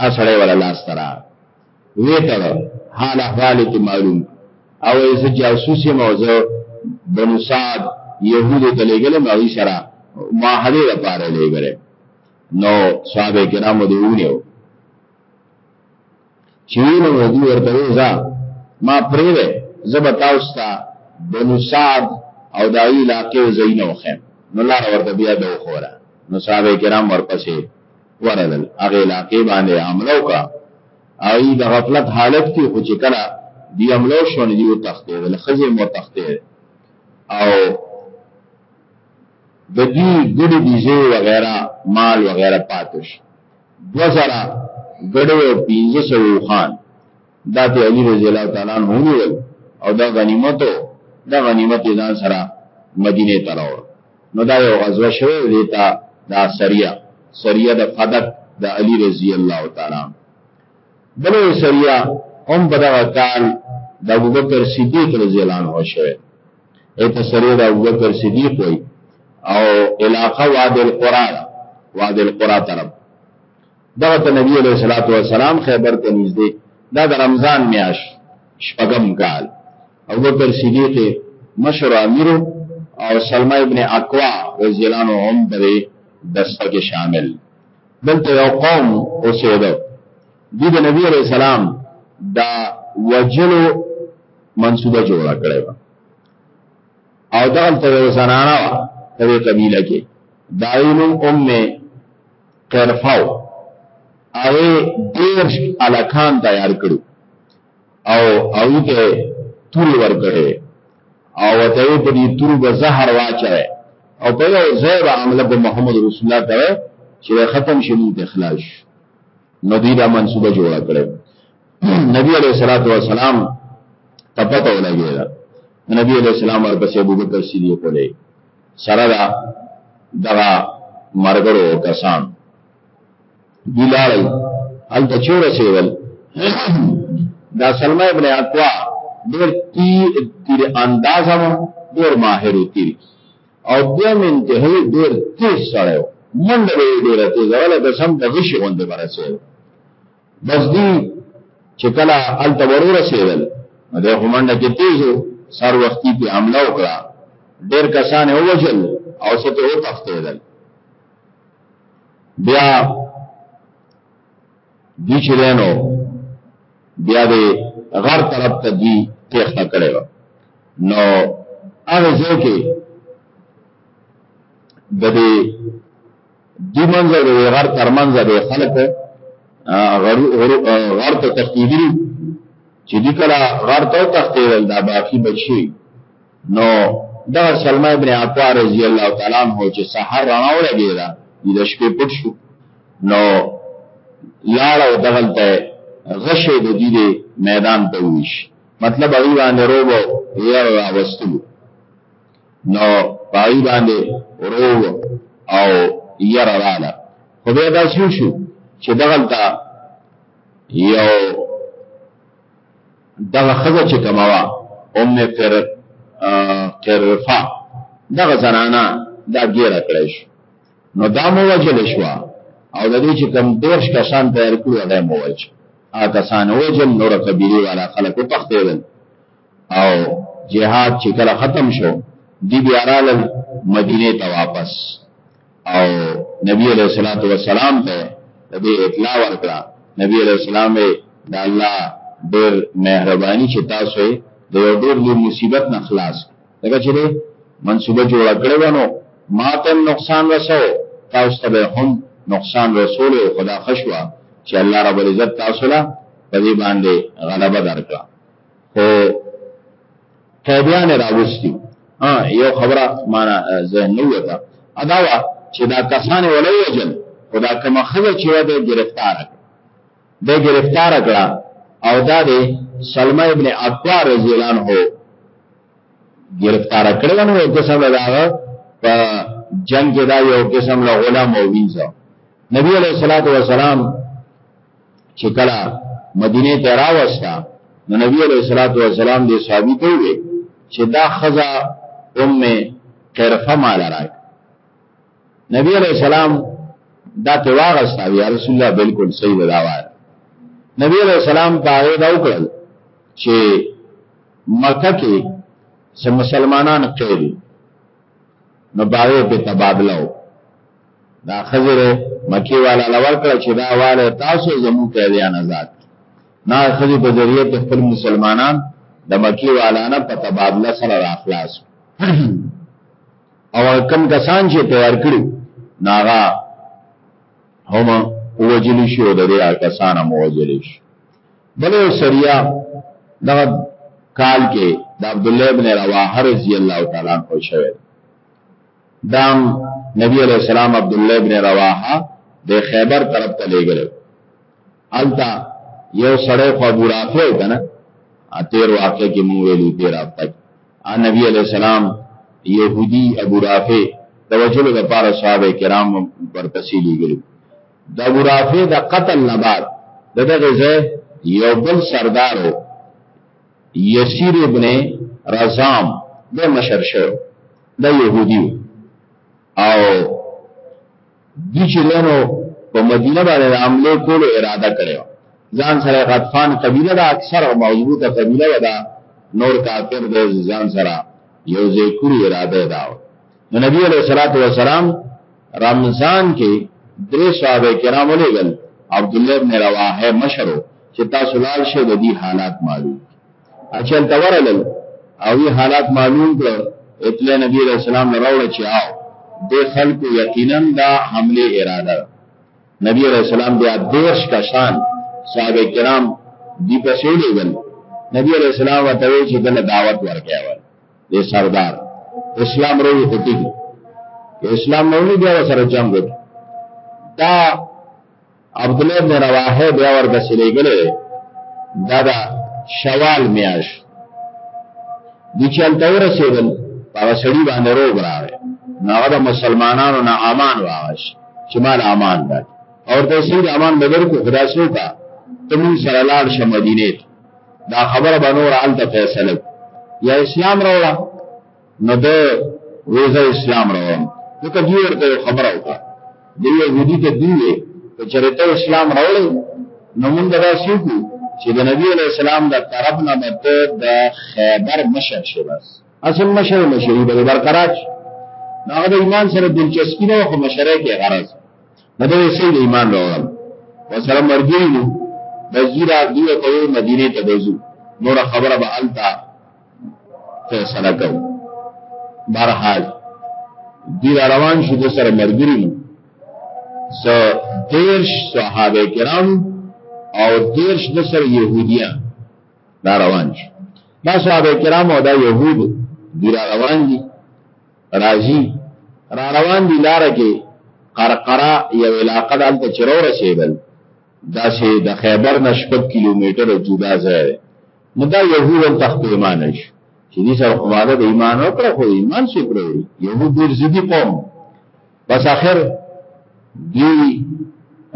هغه سړی ولا لاس ترا ویتړه حال احوال ته معلوم او ایسا جاسوس یم او زه بنو سعد یهودو ته لېږلم هغوی سره معاهدې لپاره لېږلی نو صحابه کرامو دې ونیو چې وینم دوی ورته وې ځه ما پرېږدی زه به تاسو ته بنو سعد او د هغوی علاقې ځایونه وښیم نو لاره ورته بیا ده وښوره نو صحابه کرام ورپسې ورغلل هغه علاقې باندې عملو کا او د غفلت حالت کې خو چې کله دی عملو شو نه یو تختې ول خزه مو تختې او د دې ګډې دیزه وغیرہ مال وغیرہ پاتش دو زرا ګډې او پینځه سو خان دا ته علی رضی الله تعالی عنہ ونیول او دا غنیمت او دا غنیمت یې ځان سره مدینه ته راوړ نو دا یو غزوه شوه او دیتا دا سریه سریه د فدق د علی رضی الله تعالی عنہ بلې سریه هم په دغه کال د ابوبکر صدیق رضی الله عنه شوه ایت سریه د ابوبکر صدیق وای او علاقه وادي القرى وادي القرى طرف دغه ته نبی علیہ الصلوۃ والسلام خیبر ته نږدې دا د رمضان میاش شپږم کال ابو بکر صدیق مشر امیر او سلمہ ابن اقوا رضی الله عنه هم پرې دسته کې شامل دلته یو قوم اوسېده دی د نبی علیہ السلام دا وجلو منصوبه جوړه کړې و او دغلته یو زنانه وه په قبیله کې دایلو امه کرفاو هغه دیرش الکان تیار کړو او هغه ته توري ورکړي او ته یې په دې توري به زهر واچوي او په یو ځای به عمله به محمد رسول الله ته چې ختم شي مونږ ته خلاص نو دې دا منصوبه جوړه کړې نبی علیہ الصلوۃ والسلام تپته ولګیږي نبی علیہ السلام ورپسې ابو بکر صدیق له سره دا دغه مرګرو کسان دی لاړل هلته چې ورسېدل دا سلمہ ابن اقوا ډېر تیر تیر انداز هم ډېر ماهر و تیر او بیا مې انتهایی ډېر تیز سړی و منډه به یې ډېره تېزه وه لکه سم د غشي غوندې به رسېدل بس دی چې کله الته ورور سیدل د همانډه کې تیزو سر وختي په حمله وکړه ډېر کسان یې ووجل او څه ته وتښتېدل بیا دی چې دینو بیا د غر طرف ته دی تېښته کړې وه نو هغه ځای کې د دې دی منځ او د غر تر منځ د خلک غر غر غر ته تختیدل چې دی کله غر ته تختیدل دا باقی بچی نو دا سلمہ ابن عطا رضی الله تعالی عنہ چې سحر رڼا ولګی دا د شپې پټ شو نو لاړ او دغلته غشه د دې میدان ته ویش مطلب هغه باندې روبو یې راوستلو نو پای باندې ورو او ير رااله خو بیا دا شو شو چې دغلتا یو دغه خزه چې کماوا ام فر قرفه دغه زنانا دا ګیره کړی شو نو دا مو وجل شو او د دې چې کم دیرش کسان تیار کړو دا مو وجل آ کسان وجل نور قبیلی والا خلق و تختیدل او جهاد چې کله ختم شو دی بیا رالل مدینه ته واپس او نبی علیہ الصلوۃ والسلام ته دې اطلاع ورکړه نبی علیہ السلام دا الله ډېر مهرباني چې تاسو یې د یو ډېر لوی مصیبت نه خلاص لکه چې منصوبه جوړ کړې ونه ماته نقصان رسو تاسو ته هم نقصان رسول خدا خشوا چې الله رب العزت تاسو له په دې باندې غلبه درکړه قیدیان راوستي یو خبره معنا ذهن نه وتا ادا وا چې دا کسان ولې وجل خدا کما خزه چې و دې گرفتار دې گرفتار کړه او دا دې سلمہ ابن عبدار رضی الله عنه گرفتار کړو نو یو قسم له هغه په جنگ کې دا یو قسم له غلام او وینځه نبی علیہ الصلوۃ والسلام چې کله مدینه ته راوسته نو نبی علیہ الصلوۃ والسلام دې صحابي ته وې چې دا خزا ام قرفه مال راک نبی علیہ السلام دا ته واغستا یا رسول الله بالکل صحیح دا وای نبی علیہ السلام پاره دا وکړل چې مکه کې سم مسلمانان قید نو باغې په تبادله وکړ دا خزر مکی والا لور کړ چې دا واله تاسو زمو قیدیان آزاد نه خزر په ذریعه د خپل مسلمانان د مکی والا نه په تبادله سره راخلاص او کم کسان چې تیار کړو ناغا هم وجل شو د دې کسان هم وجل شو بلې سریا دا کال کې د عبد الله بن رواحه رضی الله تعالی عنہ شوه دام نبی علیہ السلام عبد الله ابن رواحه د خیبر طرف ته لېګل التا یو سړی خو ابو رافع کنه اتیر واقع کې مونږ ویلو تیر اپته ا نبی علیہ السلام يهودي ابو رافع د وجلو د پاره صحابه کرام پر تسلی ګل د ابو رافع د قتل نه بعد دغه ځای یو بل سردار یسیر ابن رزام د مشر شو د يهودي او د چلنو په مدینه باندې عمله کولو اراده کړو ځان سره غطفان قبیله دا اکثر او مضبوطه قبیله ودا نور کافر د ځان سره یو ځای کړی اراده دا نو نبی علیہ الصلوۃ والسلام رمضان کې درې صحابه کرام ولېګل عبد الله ابن رواحه مشرو چې تاسو لال شه د دې حالات معلوم اچل تورل او یې حالات معلوم کړ اطلاع نبی علیہ السلام راوړ چې آو د خلق یقینا دا حمله اراده نبی علیہ السلام بیا دیرش کشان صحابه کرام دی پسې لېګل نبی علیہ السلام ته وی چې دغه دعوت ورکړ دې سردار اسلام روي کوتي که اسلام نه ونی بیا سره جنگ وکړي دا عبد الله بن رواحه بیا ورته سلیګلې دا دا شوال میاش د چلته ورسېدل هغه سړي باندې روغ راغی نو هغه د مسلمانانو نه امان واغش چې مال امان ده او ته سید امان بدر کو خدا سو کا تمون سره لاړ شه مدینه ته دا خبره به نور الته فیصله یا اسلام راوړه نو ده ویزه اسلام راوړم ځکه دوی ورته خبره وکړه د یهودي ته دوی وې که چېرې ته اسلام راوړې نو مونږ به داسې وکړو چې د نبی علیه السلام د طرف نه به ته د خیبر مشر شې بس اصل مشر مشري به برقرار شي نو هغه د ایمان سره دلچسپي نه وه خو مشره کې غرض نه به یې سید ایمان راوړل ورسره مرګري وو وزیره دوی ته وویل مدینې ته به ځو نوره خبره به هلته فیصله کوو بهرحال دوی را روان شو د سره مرګري وو څه دېرش صحابه کرام او دېرش د سره یهودیان را روان شو دا صحابه کرام او دا یهود دوی را روان دي راځي را روان دي لار کې قرقره یو علاقه د الته چرو رسیدل دا سه د خیبر نشپت کیلومتر جدا ځای نو دا يهودن تخت ایمان شي چې دې سره خواله د ایمان او پر خو ایمان شي پر يهود ډیر زدي قوم بس اخر دی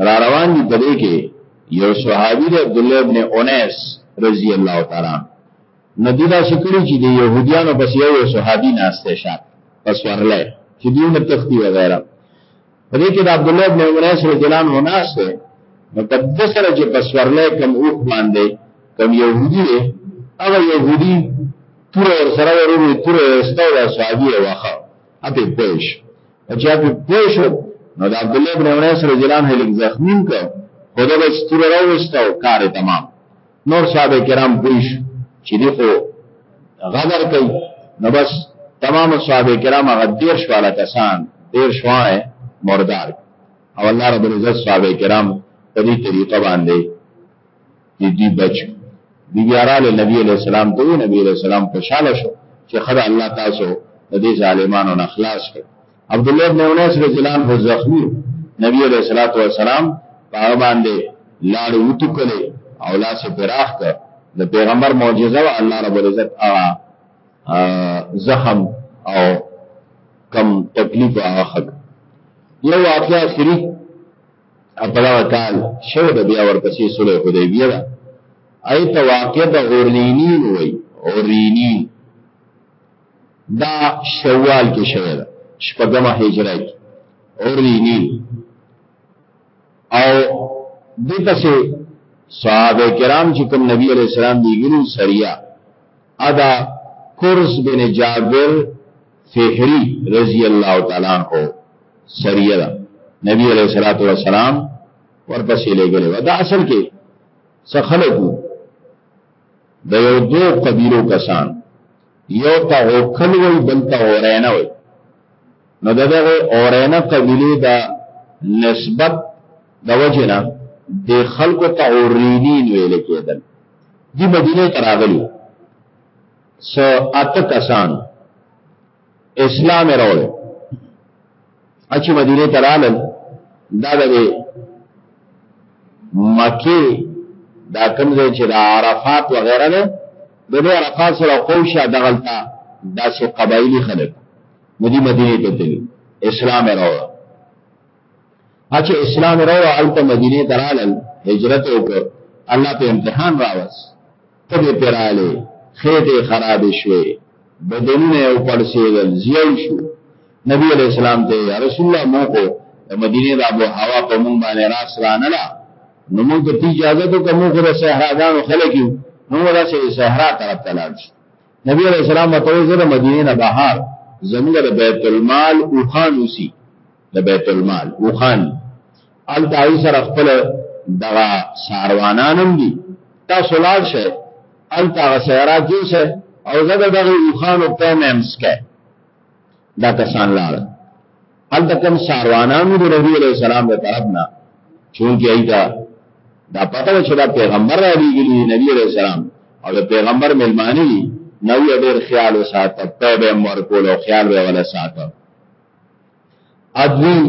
را روان دي په دې کې یو صحابي د عبد الله ابن انس رضی الله تعالی نبی دا شکړي چې د يهوديانو پس یو صحابي ناشته شه پس ورله چې دیونه تختی وغیرہ په دې کې د عبد الله بن عمر سره جلان وناشته نو په د سره چې پس ورله کم اوخ باندې کم يهودي دی هغه يهودي تور ور سره ورونی تور استو او صحابي واخه اته پېښ چې اته پېښ نو د عبد الله بن عمر سره جلان هلک زخمین کړ خدای به ستور راوستو کار تمام نور صحابه کرام پوښ چې دی خو غدر کوي نو بس تمام صحابه کرام هغه دیر شواله کسان دیر شوانه مردار او الله رب العزت صحابه کرام په دې طریقه باندې دې دی بچ بی بیاراله نبی علیہ السلام ته نبی علیہ السلام خوشاله شو چې خدای الله تاسو د دې ظالمانو نه خلاص کړ عبد الله بن انس رضی الله عنه زخمی نبی علیہ الصلوۃ والسلام هغه باندې لاړ وټکلې او لاس پراخ کړ د پیغمبر معجزه او الله رب العزت هغه زخم او کم تکلیف هغه خد یو واقعا سری په دا کال شو د بیا ورپسې سره حدیبیه ده ایت واقع د اورلینین وای اورلینین دا شوال کې شوی ده شپږمه هجره کې اورینی او دې پسې صحابه کرام چې کوم نبی علیہ السلام دی ګلو سریا ادا کرز بن جابر فهری رضی الله تعالی عنہ سریا دا نبی علیہ الصلوۃ والسلام ورپسې لګلې دا اصل کې سخلقو د یو دو قبیلو کسان یو ته اوکل وی بل ته اورینه وی نو دغه اورینه قبیله دا نسبت د وجنه د خلکو ته اورینین ویل کېدل دی مدینه ته راغلی سو اته کسان اسلام راوړ اچي مدینه ته رالل دا د مکه دا کوم ځای چې د عرفات وغیرہ نه د دې عرفات سره قوشه دغلتا داسې قبایلی خلک مدي مدینه ته تللی اسلام راوړ اچ اسلام رو الته مدینه درالل هجرت وکړ الله په امتحان راوس ته به پراله خېټه خراب شوه بدنونه او پړسېدل زیړ شو نبی علیہ السلام ته یا رسول الله مو کو مدینه د ابو هوا په مونږ باندې راس رانه لا نو مونږ ته اجازه ته کوم خو د صحراګانو خلک یو نو راشه صحرا طرف ته لاړ شو نبی علیہ السلام ته زره مدینه نه بهر زموږ د بیت المال او خان اوسی د بیت المال وخان ال دای سره خپل دغه ساروانانم دي تاسو لاړ شئ ال تاسو سره کیسه او زه دغه وخان او پیمم سکه دا کسان لاړ ال تکم ساروانان د نبی علیہ السلام له طرف نه چونکی ایدا دا پته چې دا پیغمبر را لېږلی نبی علیہ السلام او د پیغمبر ملمانی نو یې ډېر خیال وساته په به مور کول او خیال به ولا ساته ادوی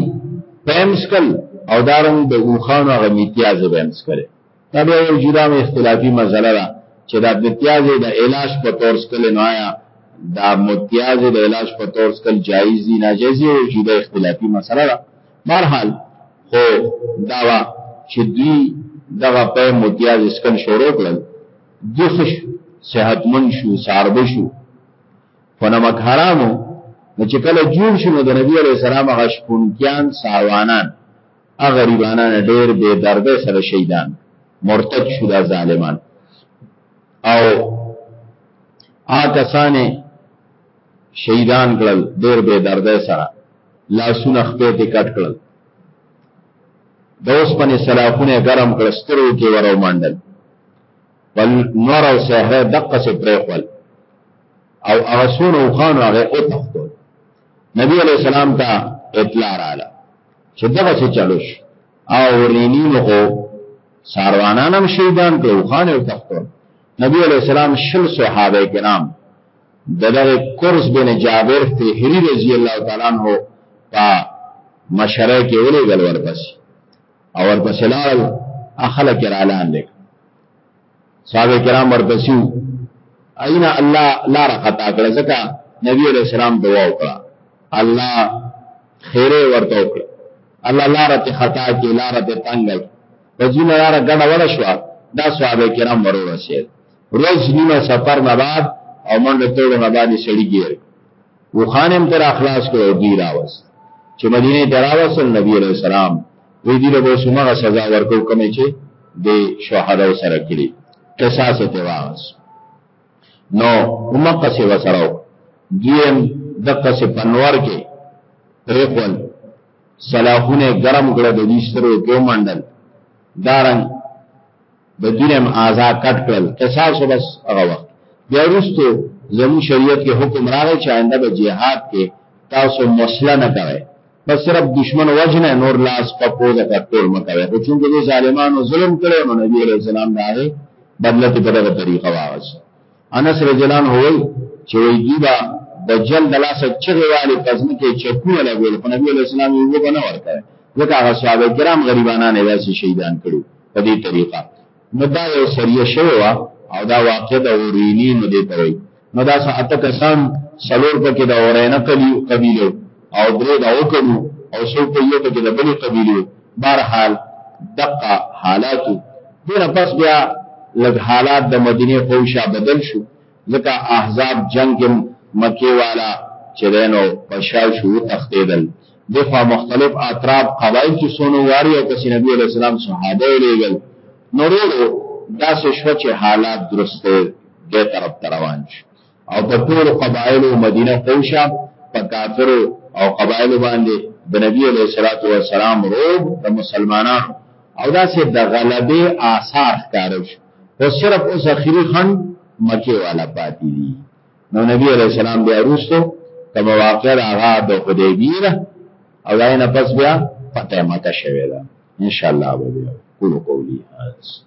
پېمسکل او دارنګ د اوخانو هغه میتیاز به هم څکلې دا به یو جدا اختلافي مسله ده چې دا میتیاز د علاج په تور څکل نه آیا دا میتیاز د علاج په تور څکل جایز دي ناجایز دي او جدا اختلافي مسله ده مرحل خو دا وا چې دوی دغه په میتیاز څکل شروع کړل دوی خوش صحتمن شو ساربه شو په نمک حرامو نو چې کله جوړ شنو د نبی علی السلام هغه شپونکیان ساوانان هغه غریبانان ډېر بے درده سره شهیدان مرتد شو دا ظالمان او آکسانه شهیدان کړل ډېر بے درده سره لاسونه خپې ته کټ کړل د اوسپنې سلاخونه ګرم کړ سترو کې ورو مانډل بل نور او سهره دقه سي پرې خپل او هغه سونو خان هغه او تختو نبی علیہ السلام ته اطلاع رااله چې دغه څه چلوش او رینی نو خو ساروانان هم شهیدان ته خان او تختو نبی علیہ السلام شل صحابه کرام دغه کورس بن جابر فهری رضی الله تعالی عنہ په مشره کې ولې غلور پسی او ورپسې لاړل خلک یې رالان دی صحابه کرام ورپسې اینا الله لار خطا کړه ځکه نبی علیہ السلام دعا وکړه الله خیره ورته وکړه الله لار ته خطا کې لار ته تنگ کړ په دې لار غډه وړه شو دا صحابه کرام ورورسېد روز نیمه سفر نه بعد او منډه توړو نه باندې سړی ګیر وخانم تر اخلاص کړو دی راوس چې مدینه ته راوصل نبی علیہ السلام وی دی له وسمغه سزا ورکو کمه چې د شهدا سره کړی قصاص ته واس نو هم قصې وسره دیم د قصې پنور کې پرېخول سلاحونه ګرم کړه د دې سترو دوه منډل دارن بدیم آزاد کټ کړل قصاص بس هغه وخت بیا وروسته زمو شریعت کې حکم راغی چې آینده به جهاد کې تاسو مسله نه کوي بس صرف دشمن وجنه نور لاس په پوزه په ټول مکوي خو چې د ظالمانو ظلم کړو نو نبی عليه السلام دا بدلته په دغه طریقه واغس انس رضی الله عنه وایي چې وایي دوی به د جل د لاسه چغې والې په ځمکې چکونه لګول خو نبی علیه السلام یې وبه نه ورکړی ځکه هغه صحابه کرام غریبانان یې داسې شهیدان کړي په دې طریقه نو دا یو سریه شوې وه او دا واقع د اوریني نو دې ته وایي نو دا څه اته کسان څلور پکې د اورینه قبیلو او درې د اوکړو او څو په یو پکې د بلې قبیلو بهرحال دقه حالاتو دینه پس بیا لږ حالات د مدینه خوشا بدل شو ځکه احزاب جنگ مکه والا چې دینو پشا شو تختیدل دغه مختلف اطراف قبایل چې سونو واری او کسي نبی علی السلام صحابه لېګل نورو داسې شو چې حالات درسته د طرف روان شي او په ټول قبایلو مدینه خوشا په کافرو او قبایلو باندې د نبی علیه الصلاۃ والسلام روب د مسلمانانو او داسې د غلبې آثار ښکاره شو او صرف اوس اخیری خن مکه والا پاتې دي نو نبی علیه السلام بیا وروسته کوم واقعه هغه د حدیبیه او دا نه پس بیا فتح مکه شوه ان شاء الله به بیا قولو قولی هذا